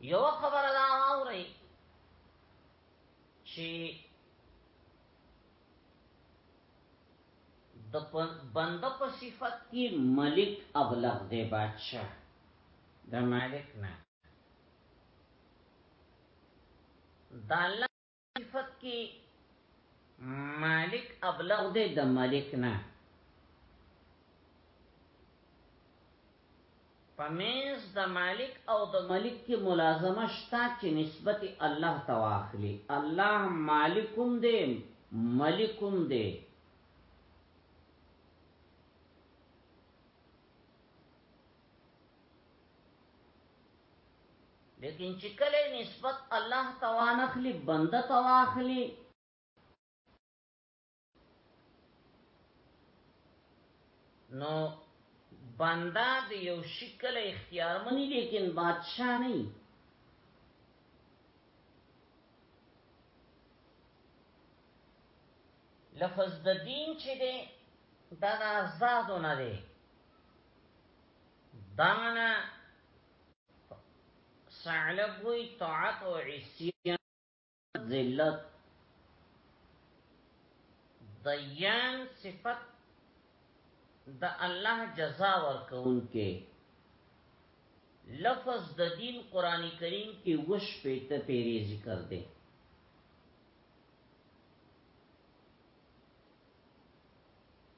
یو خبر دا واوري چې د بنده په صفت کې ملک ابلغ دی بادشاہ د مالک نه دا الله صفت کې مالک ابلغ دی د ملک نه پمینس د مالک او د ملک کې ملازمه شته چې نسبت الله ته واخلي الله مالکم دی ملکم دی لیکن چې کله نسبت الله توان اخلي بنده تواخلي نو بنده د یو شکل اختیار منی لیکن بادشاہ نه لفظ د دین چې دی دا د آزادو نه دی دانه ثعلب وی طاعت او عصیان ذلت دیان صفت د الله جزا ورکون کې لفظ د دین قران کریم کې وش په ته پیری ذکر دی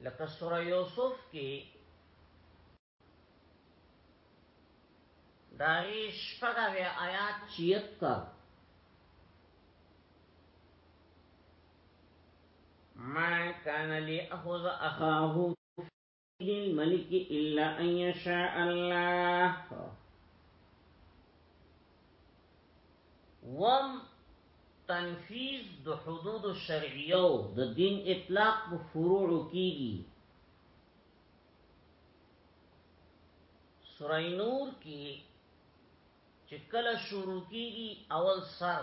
لکه سوره یوسف کې داغی شپدا وی آیات چیت کر ما کان لی اخوز اخاهو للملک الا ان يشاء الله وم تنفیذ د حدود شرعیو د دین اطلاق په فروع کیږي سورہ نور کې چې کله شروع کیږي اول سر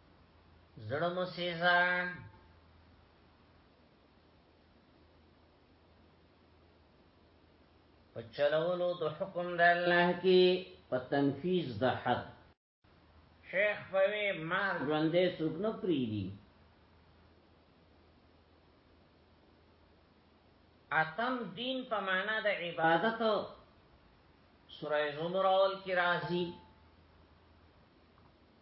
زړه مو سیزا په چلولو د حکم د الله کې په تنفیذ د حد شیخ پوی مار ژوندې څوک نه پریدي اتم دین په معنا د عبادت سورہ زمر اول کی راضی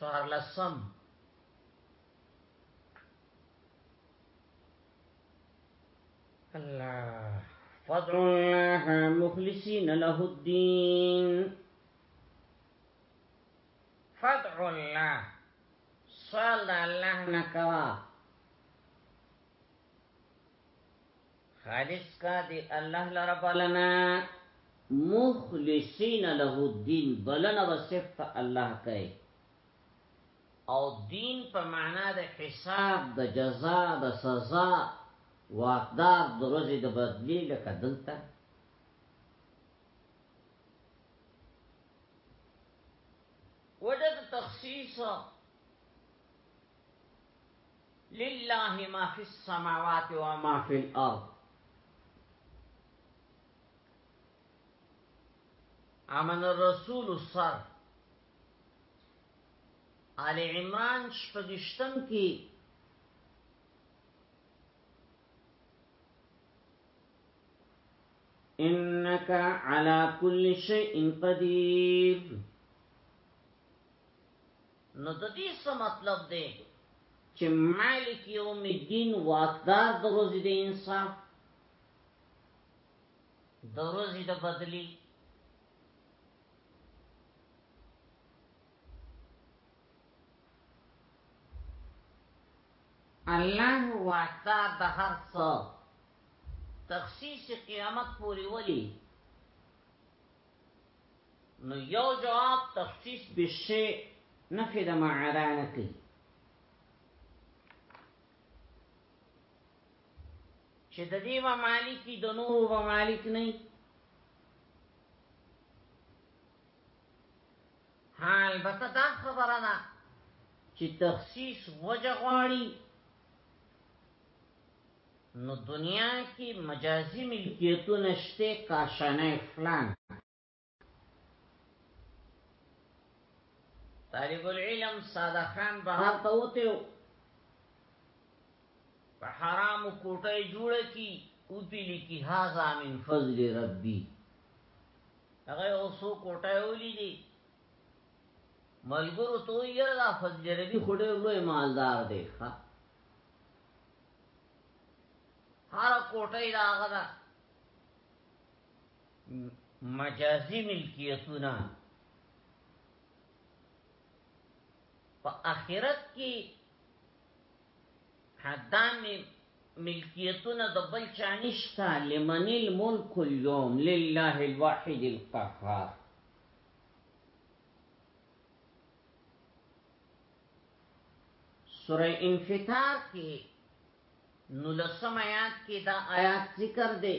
سوار لسم الله فادعوا الله مخلصين له الدين فادعوا الله صلى الله نكوا خالص کا دی الله لره بلنا مخلصین له الدين بلنا وصفت الله کوي او دین په معنا د حساب د جزا د سزا واقدار د ورځې د بدلی لکه دلته وجد تخصیص لله ما في السماوات وما في الارض امن الرسول الصر آل عمران شپگشتم کی انك على كل شيء قدير نو د دې څه مطلب دی چې مالک یوم الدین واکدار د ورځې د انصاف د ورځې د بدلی الله واکدار د هر څه تخصیص قیامت پوری ولی نو یو جواب تخصیص بشی نفی د معنا نه کوي چې د دې و مالکی د نور و مالک نه حال بته دا خبره ده چې تخصیص وجه غواړي نو دنیا کې مجازي ملکیتونه شته کاشانه فلان طالب العلم ساده خان بهر ته وته په حرام کوټه جوړ کی او پی لکی هاذا من فضل ربی هغه اوسو کوټه ولې دي ملګرو ته یې دا فضل ربی خډه لوی مالدار دی ښا هر کوټه یې داغه ده مجازي ملکیتونه په آخرت کې حدام ملکیتونه د بل چا نشته لمن الملك اليوم لله الواحد القهار سوره انفطار کې نو لسم آیات کې دا آیات ذکر دی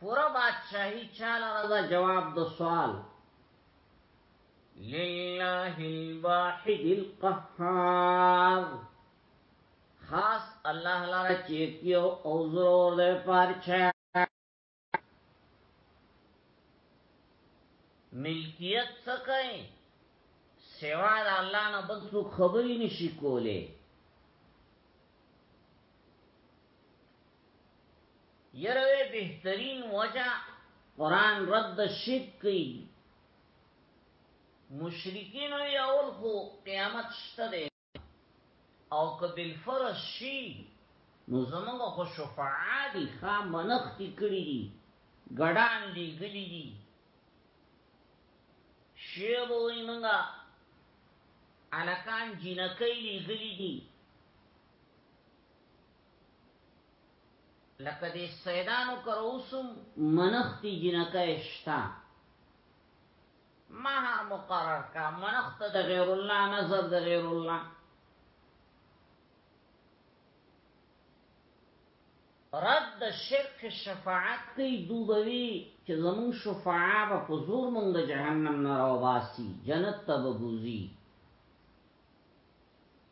پورا بادشاہی چالا رضا جواب دو سوال لله الواحد القهار خاص الله لاره چیکیو او ضرور ده پارچا ملکیت سکای سوا د الله نه بل څوک خبرې نشي کولای یروی بهترین وجه قرآن رد شرک کی مشرکین وی اول خو قیامت شته دی او که بالفرض شي نو زموږ خو شفاعه دي خا منختی کړی دي ګډان دي ګلی دي شیبو وی منګه الکان جنکی لګلی دي لکه دې سیدانو کروسم منختی جنکه شتا مہر مقرر کا منخت د غیر الله نظر د غیر الله رد شرک شفاعت کوي دوبوي چې زمون شفاعه به په زور مونږ د جهنم نه راوباسي جنت ته به بوزي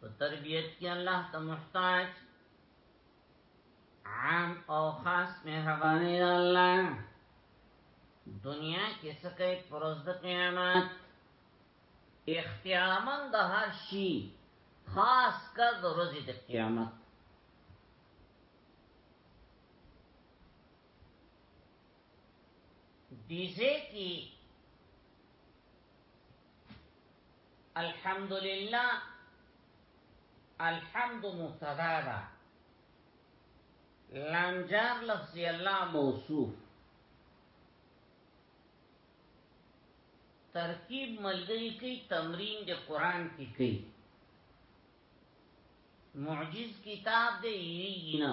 په تربیت کې الله ته محتاج عام او خاص مهرباني الله دنیا کې څه کوي پروز د قیامت اختیامن د هر شي خاص کر د ورځې د قیامت دیزه کی الحمدلله الحمد مبتدا ده لامجار لفظ الله موصوف ترکیب ملګری کوي تمرین د قران کې کوي معجز کتاب دی یی نه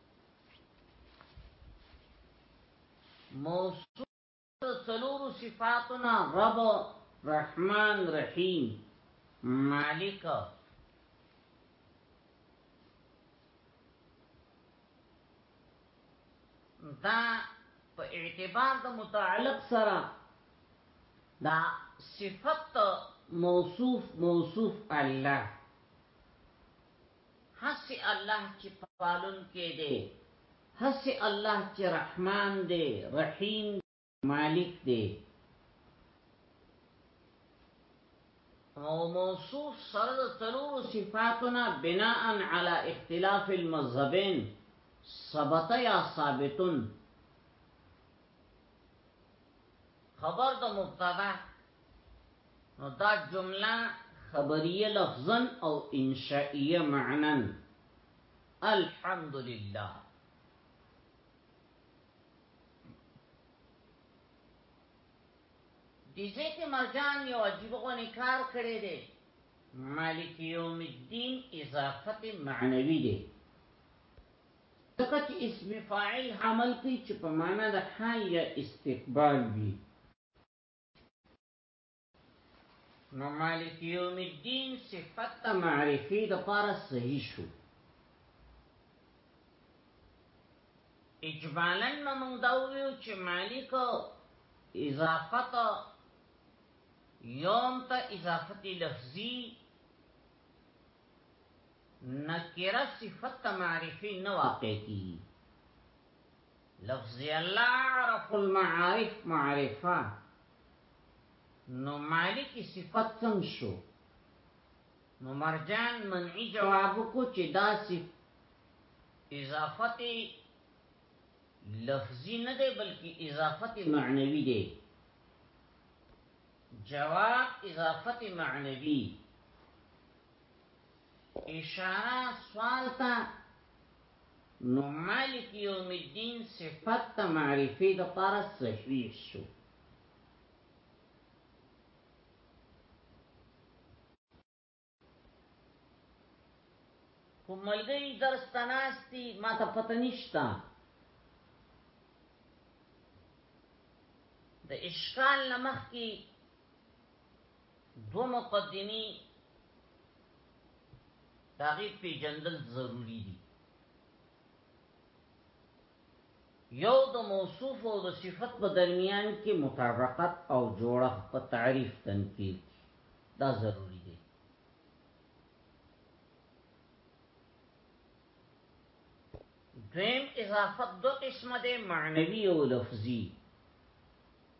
موصول سلور صفاتنا رب رحمان رحیم مالک دا په اعتبار د متعلق سره دا صفت موصوف موصوف الله هسې الله چې پالونکی دی، هسې الله چې رحمان دی، رحیم دی، مالک دی. او موصوف سره د څلورو صفاتو نه بناء علی اختلاف المذهبین ثبت یا ثابتون خبر د مبتدا نو دا جمله خبریه لفظا او انشائیه معنا الحمدلله دیزه که مرجان یو عجیب غونی کار کړی دی مالک یوم الدین اضافت معنوی دی دقه چې اسم فاعل حمل کوي چې په معنا د حال یا استقبال وي نو مالک یوم الدین صفت معرفی د پاره صحیح شو اجمالا نو موږ دا ویو چې مالک اضافت یوم ته اضافت لفظی نکره صفت معرفی نه واقع کی لفظ الله عرف المعارف معرفه نو مالکی صفت څنګ شو نو مرجان منعی جواب کو چې دا صف اضافت لفظی نه دی بلکې اضافت معنوی دی جواب اضافت معنوی اشاره سوال ته نو مالک یوم الدین صفت ته معرفی د پاره صحیح شو کوم ملګری درس تناستی ما ته پته نشتا د اشکال لمخ کی دو مقدمی داغی پی جندل ضروری دی یو د موصوف او د صفت په درمیان کې مطابقت او جوړه په تعریف تنکیر دا ضروری دی دویم اضافت دو قسم دی معنوی او لفظی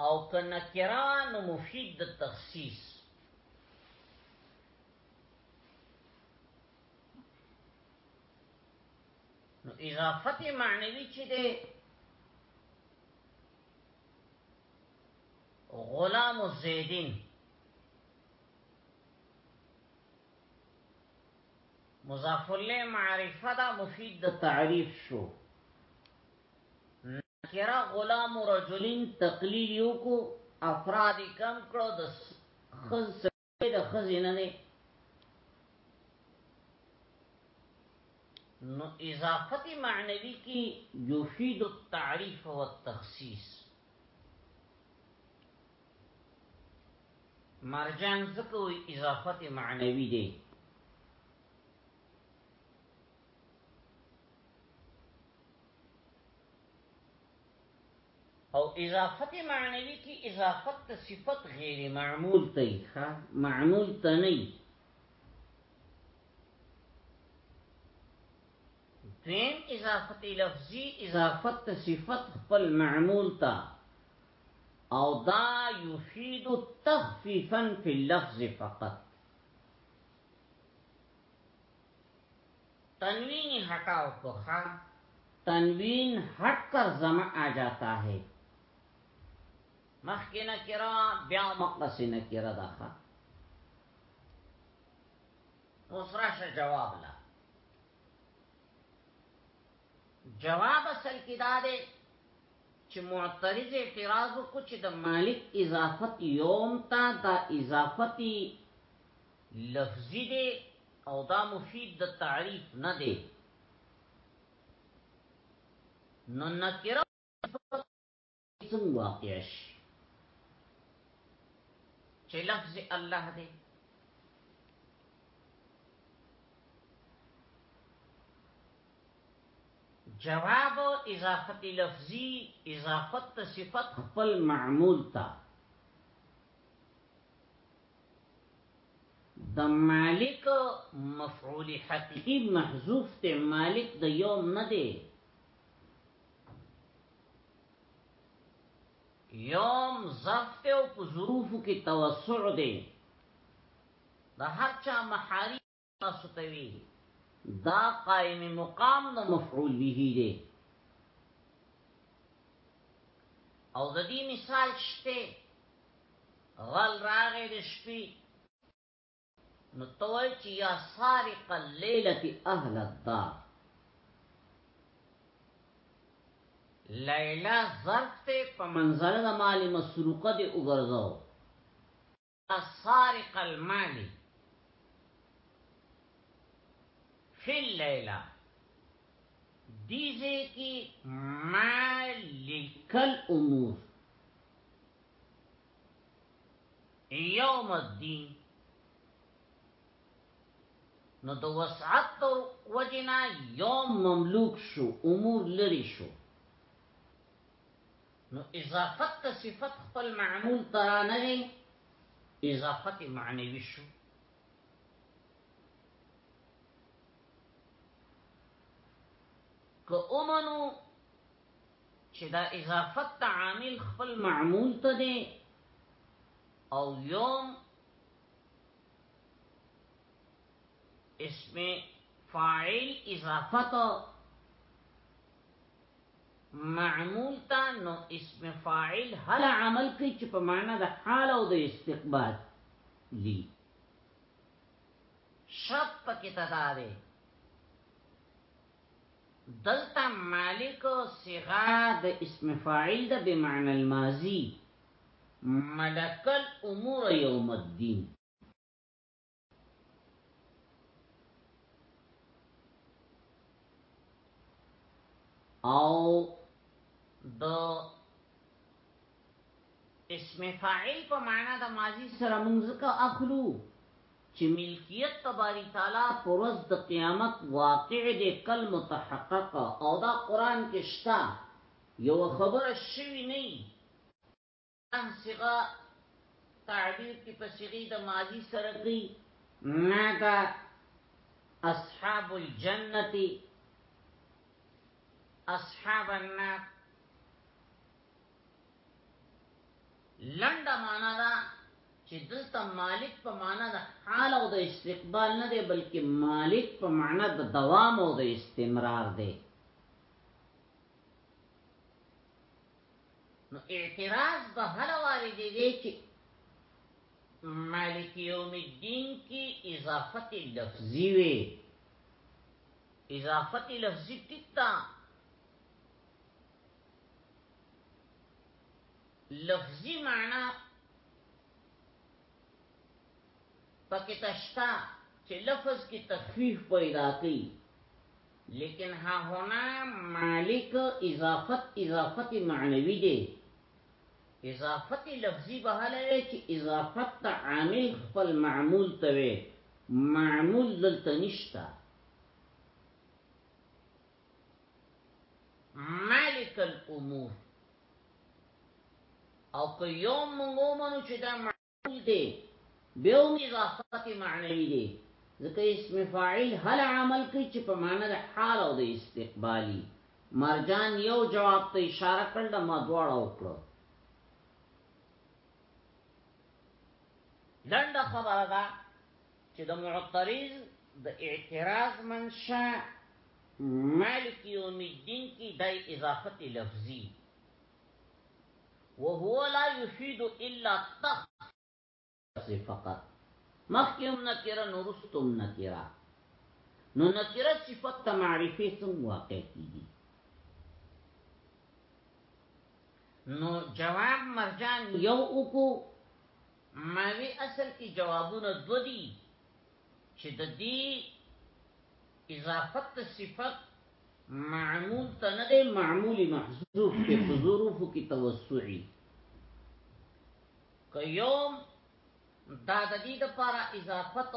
او که نکره نو مفید د تخصیص نو اضافت معنوی چی ده غلام زیدین مضاف له معرفه دا مفید د تعریف شو اخره غلام رجلین تقلیل یو کو افراد کم کړو د خز سره د خزینه نه نو اضافت معنوی کی یفید التعریف والتخصیص مرجان زکوی اضافت معنوی دی او اضافت معنوی کی اضافت ته صفت غیر معمول ته ښه معمول ته نه دویم اضافت لفظی اضافت ته صفت خپل معمول ته او دا یفید تخفیفا فی اللفظ فقط تنوین هټاو تو خا تنوین هټ کر زما آجاتا هی مخکی نکره بیا مقصی نکره ده خا اوس راشه جواب لا جواب اصل کې دا دی چې معترض اعتراض کو چې د مالک اضافت یوم تا دا اضافتی لفظی دی او دا مفید د تعریف نه دی نو نکره څنګه واقع شي چې لفظ الله دی جواب اضافت لفظی اضافت صفت خپل معمول تا د مالک مفعول حقیقی محذوف ته مالک د یوم نه دی یوم ظرف ته او په ظروفو کې توسع دی د هر چا محارم تاسو ته وی دا قائم مقام د مفعول به دی او د دې مثال شته غل راغې د شپې نو توای چې یا سارق الليله اهل الدار لیلا ظرف ته په منزله د مال مسروقه دی وګرځاو السارق المالي في الليلة دیزه کی مالک الامور یوم الدین نو د وسعت تر وجنا یوم مملوک شو امور لری شو نو اضافت ته صفت خپل معمول ترا نه دی اضافت معنوي شو که اومنو چې دا اضافت ته عامل خپل معمول ته دی او یوم اسم فاعل اضافت معمول تا نو اسم فاعل هل عمل کوي چې په معنا د حال او د استقبال دي شرط پکې تدارې دلته مالک صيغه د اسم فاعل د بمعنى الماضي ملک الامور يوم الدين او د اسم فاعل په معنا د ماضی سره موږ ځکه اخلو چې ملکیت تباری تعالی پروز د قیامت واقع دی کل متحقق او دا قران کې شته یو خبره شوی نه هم صغه تعبیر کی په صغه د ماضی سره کوي ماذا اصحاب الجنه اصحاب النار لنډه معنا ده چې دلته مالک په معنا د حال او د استقبال نه دی بلکې مالک په معنا د دوام او د استمرار دی نو اعتراض به هله وارد دی چې مالک یوم الدین کی اضافت لفظی وی اضافت لفظی ټیکتا لفظی معنی پکې تشتا چې لفظ کې تخفیف پیدا کړي لیکن هاهنا مالک اضافت اضافت معنوی دی اضافت لفظی بهله وی چی اضافت تا عامل خپل معمول ته وی معمول دلته نشتا مالک الامور او که یو منگو منو چی دا دی بیو اضافت معنوی دی ځکه اسم فاعل هل عمل کوي چې په معنی د حال او د استقبالي مرجان یو جواب ته اشاره کړل د مدواړه وکړو لنډه خبره ده چې د معترض د اعتراض منشا مالک یوم الدین کی دای اضافت لفظی وهو لا يفيد الا تخص فقط مخکم نکره نورستم نکره نو نکره صفت ته معرفه څنګه واقع کیږي نو جواب مرجان یو وکړو ماوی اصل کې جوابونه دو دي چې د دې اضافت صفت معمول ته نه دی معمول محذوف په حضوروف کې توسعي که یوم دا د دې لپاره اضافت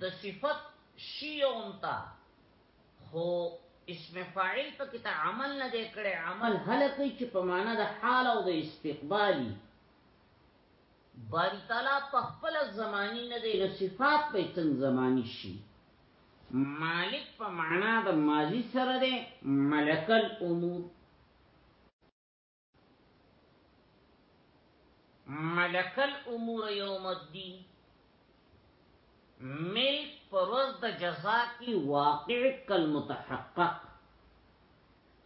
د صفت شیون تا خو اسم فاعل په کې ته عمل نه دی کړی عمل هله کوي چې په معنا د حال او د استقبالي باری تعالی په خپل زمانی نه دی نو صفات په څنګه زمانی شي مالک په معنا د ماضی سره دی ملک الامور ملک الامور یوم الدین ملک پروز د جزا کی واقع کل متحقق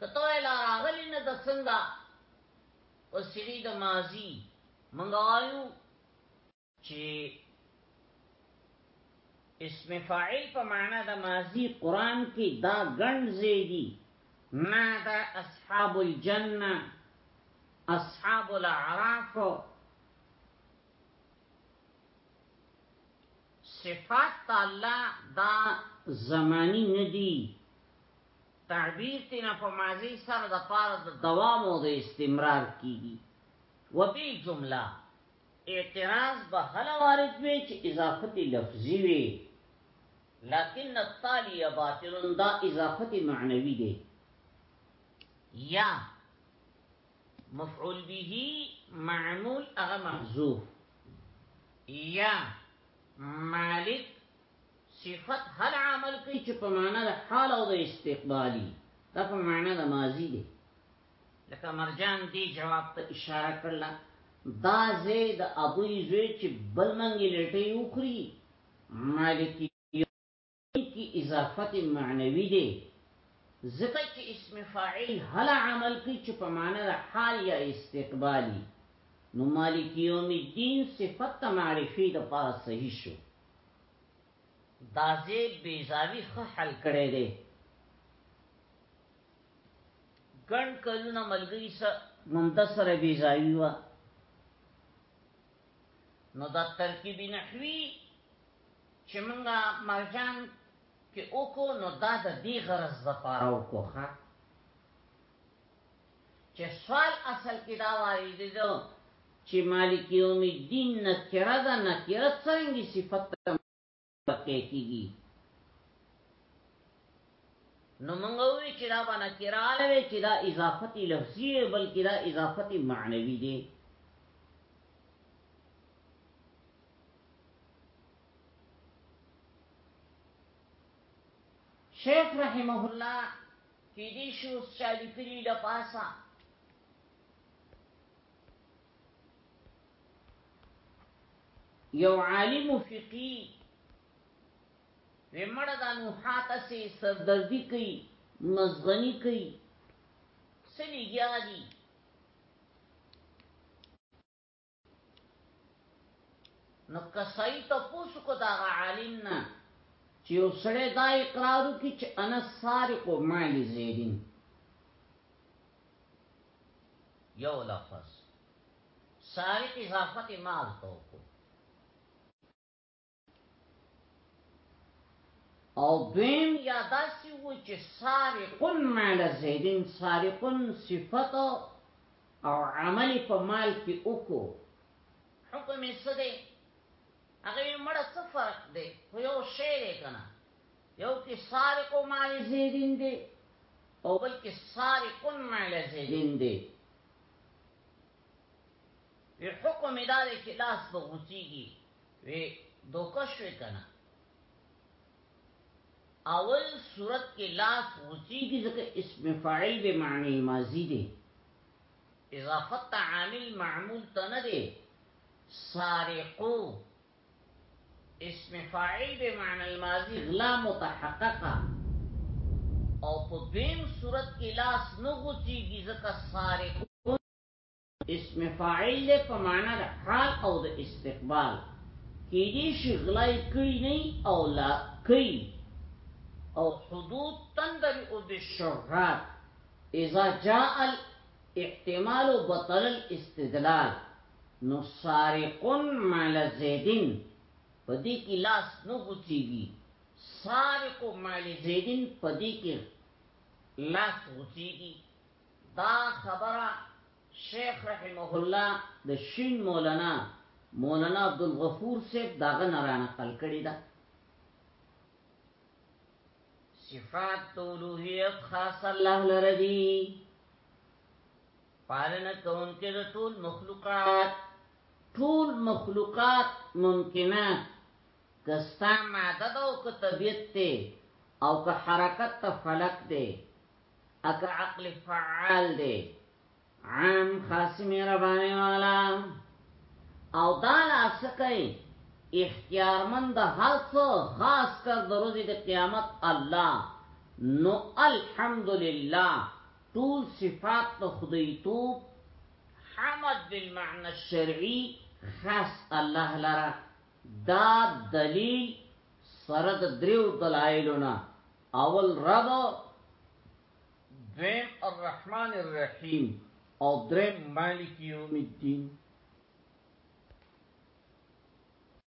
کتو الا راغلی نه د څنګه او سری د ماضی منګه وایو چې اسم فاعل په معنا د ماضی قران کې دا ګڼ زیدي نادا اصحاب الجنه اصحاب الاعراف صفات الله دا زمانی ندی تعبیر تینا په ماضی سره د پاره د دوام او د استمرار کیږي وبالجمله اعتراض به هله وارد وی چی اضافت لفظی وی لکن التالی باطل دا اضافت معنوی دی یا مفعول به معمول اغا محذوف یا مالک صفت هل عمل کوي چې په معنا د حال او د استقبالي دا په معنا د ماضي دی لکه مرجان دی جواب ته اشاره کړل دا زید ابو زوی چې بل منګی لټي وخري مالکی کی اضافت معنوی دی ځکه چې اسم فاعل هل عمل کی چې په معنی د حال یا استقبالی نو مالک یوم الدین صفت معرفی د پاره صحیح شو دا زید بیزاوی خ حل کړی دی ګڼ کلونه ملګری سره ممده سره بیزاوی وه نو دا ترکیب نحوی چې مونږه مرجان کې اوکو نو دا د دې غرض د پاره اوکو ښا چې سوال اصل کې دا وایي دي چې مالک یوم الدین نکره ده نکره څنګه صفت پکې کیږي نو موږ وی چې دا باندې کراله وی چې دا اضافتی لفظي بلکې دا اضافتی معنوي دی شیخ رحمه الله کې دې شو شالي کړی د پاسه یو عالم فقی وی مړه دا نو حاته سي سردردی کوي مزغنی کوي سلی یادی نو کسای ته پوسو کو دا عالم نه چې یو سړی دا اقرار وکړي چې انا سارق مال زیدین یو لفظ سارق اضافت مال ته وکړو او دویم یا داسې و چې سارقن مال زیدین سارقن صفت او عمل په مال کې وکړو حکم یې څه دی هغه مړه څه فرق دی خو یو شی دی کنه یو کې سارق مال زیدین دی او بل کې سارقن مال زیدین دی وی حکم دا دی چې لاس به غوڅیږي وی دوکه شوې که نه اول صورت کې لاس غوڅیږي ځکه اسم فاعل به معنی ماضی دی اضافت عامل معمول ته نه دی سارقو اسم فاعل به معنی الماضی غلا متحققه او په دیم صورت کې لاس نه غوچیږي ځکه سارق اسم فاعل له په معنا د حال او د استقبال کې دي شي غلای کړی نه او لا کوي او حدود تندر او بالشرات اذا جاء الاحتمال بطل الاستدلال نو سارقن مال زیدن په دې کې لاس نه غوڅیږي سارق مال زیدن په دې کې لاس غوڅیږي دا خبره شیخ رحمه الله د شین مولانا مولانا عبدالغفور صاحب داغه نه را نقل کړی ده صفات اولوهیت خاص الله لردی پالنه کوونکې د ټول مخلوقات ټول مخلوقات ممکنه کستا ماده ده او که طبیعت ده او که حرکت ته فلک ده اکه عقل فعال ده عام خاص مهرباني والا او دا لاسکه اختیارمند هر څه خاص کر د ورځې د قیامت الله نو الحمدلله ټول صفات د خدای توب حمد بالمعنى الشرعي خاص الله لرا دا دلیل سره د دریو دلایلونه اول رب دویم الرحمن الرحیم او دریم مالک یوم الدین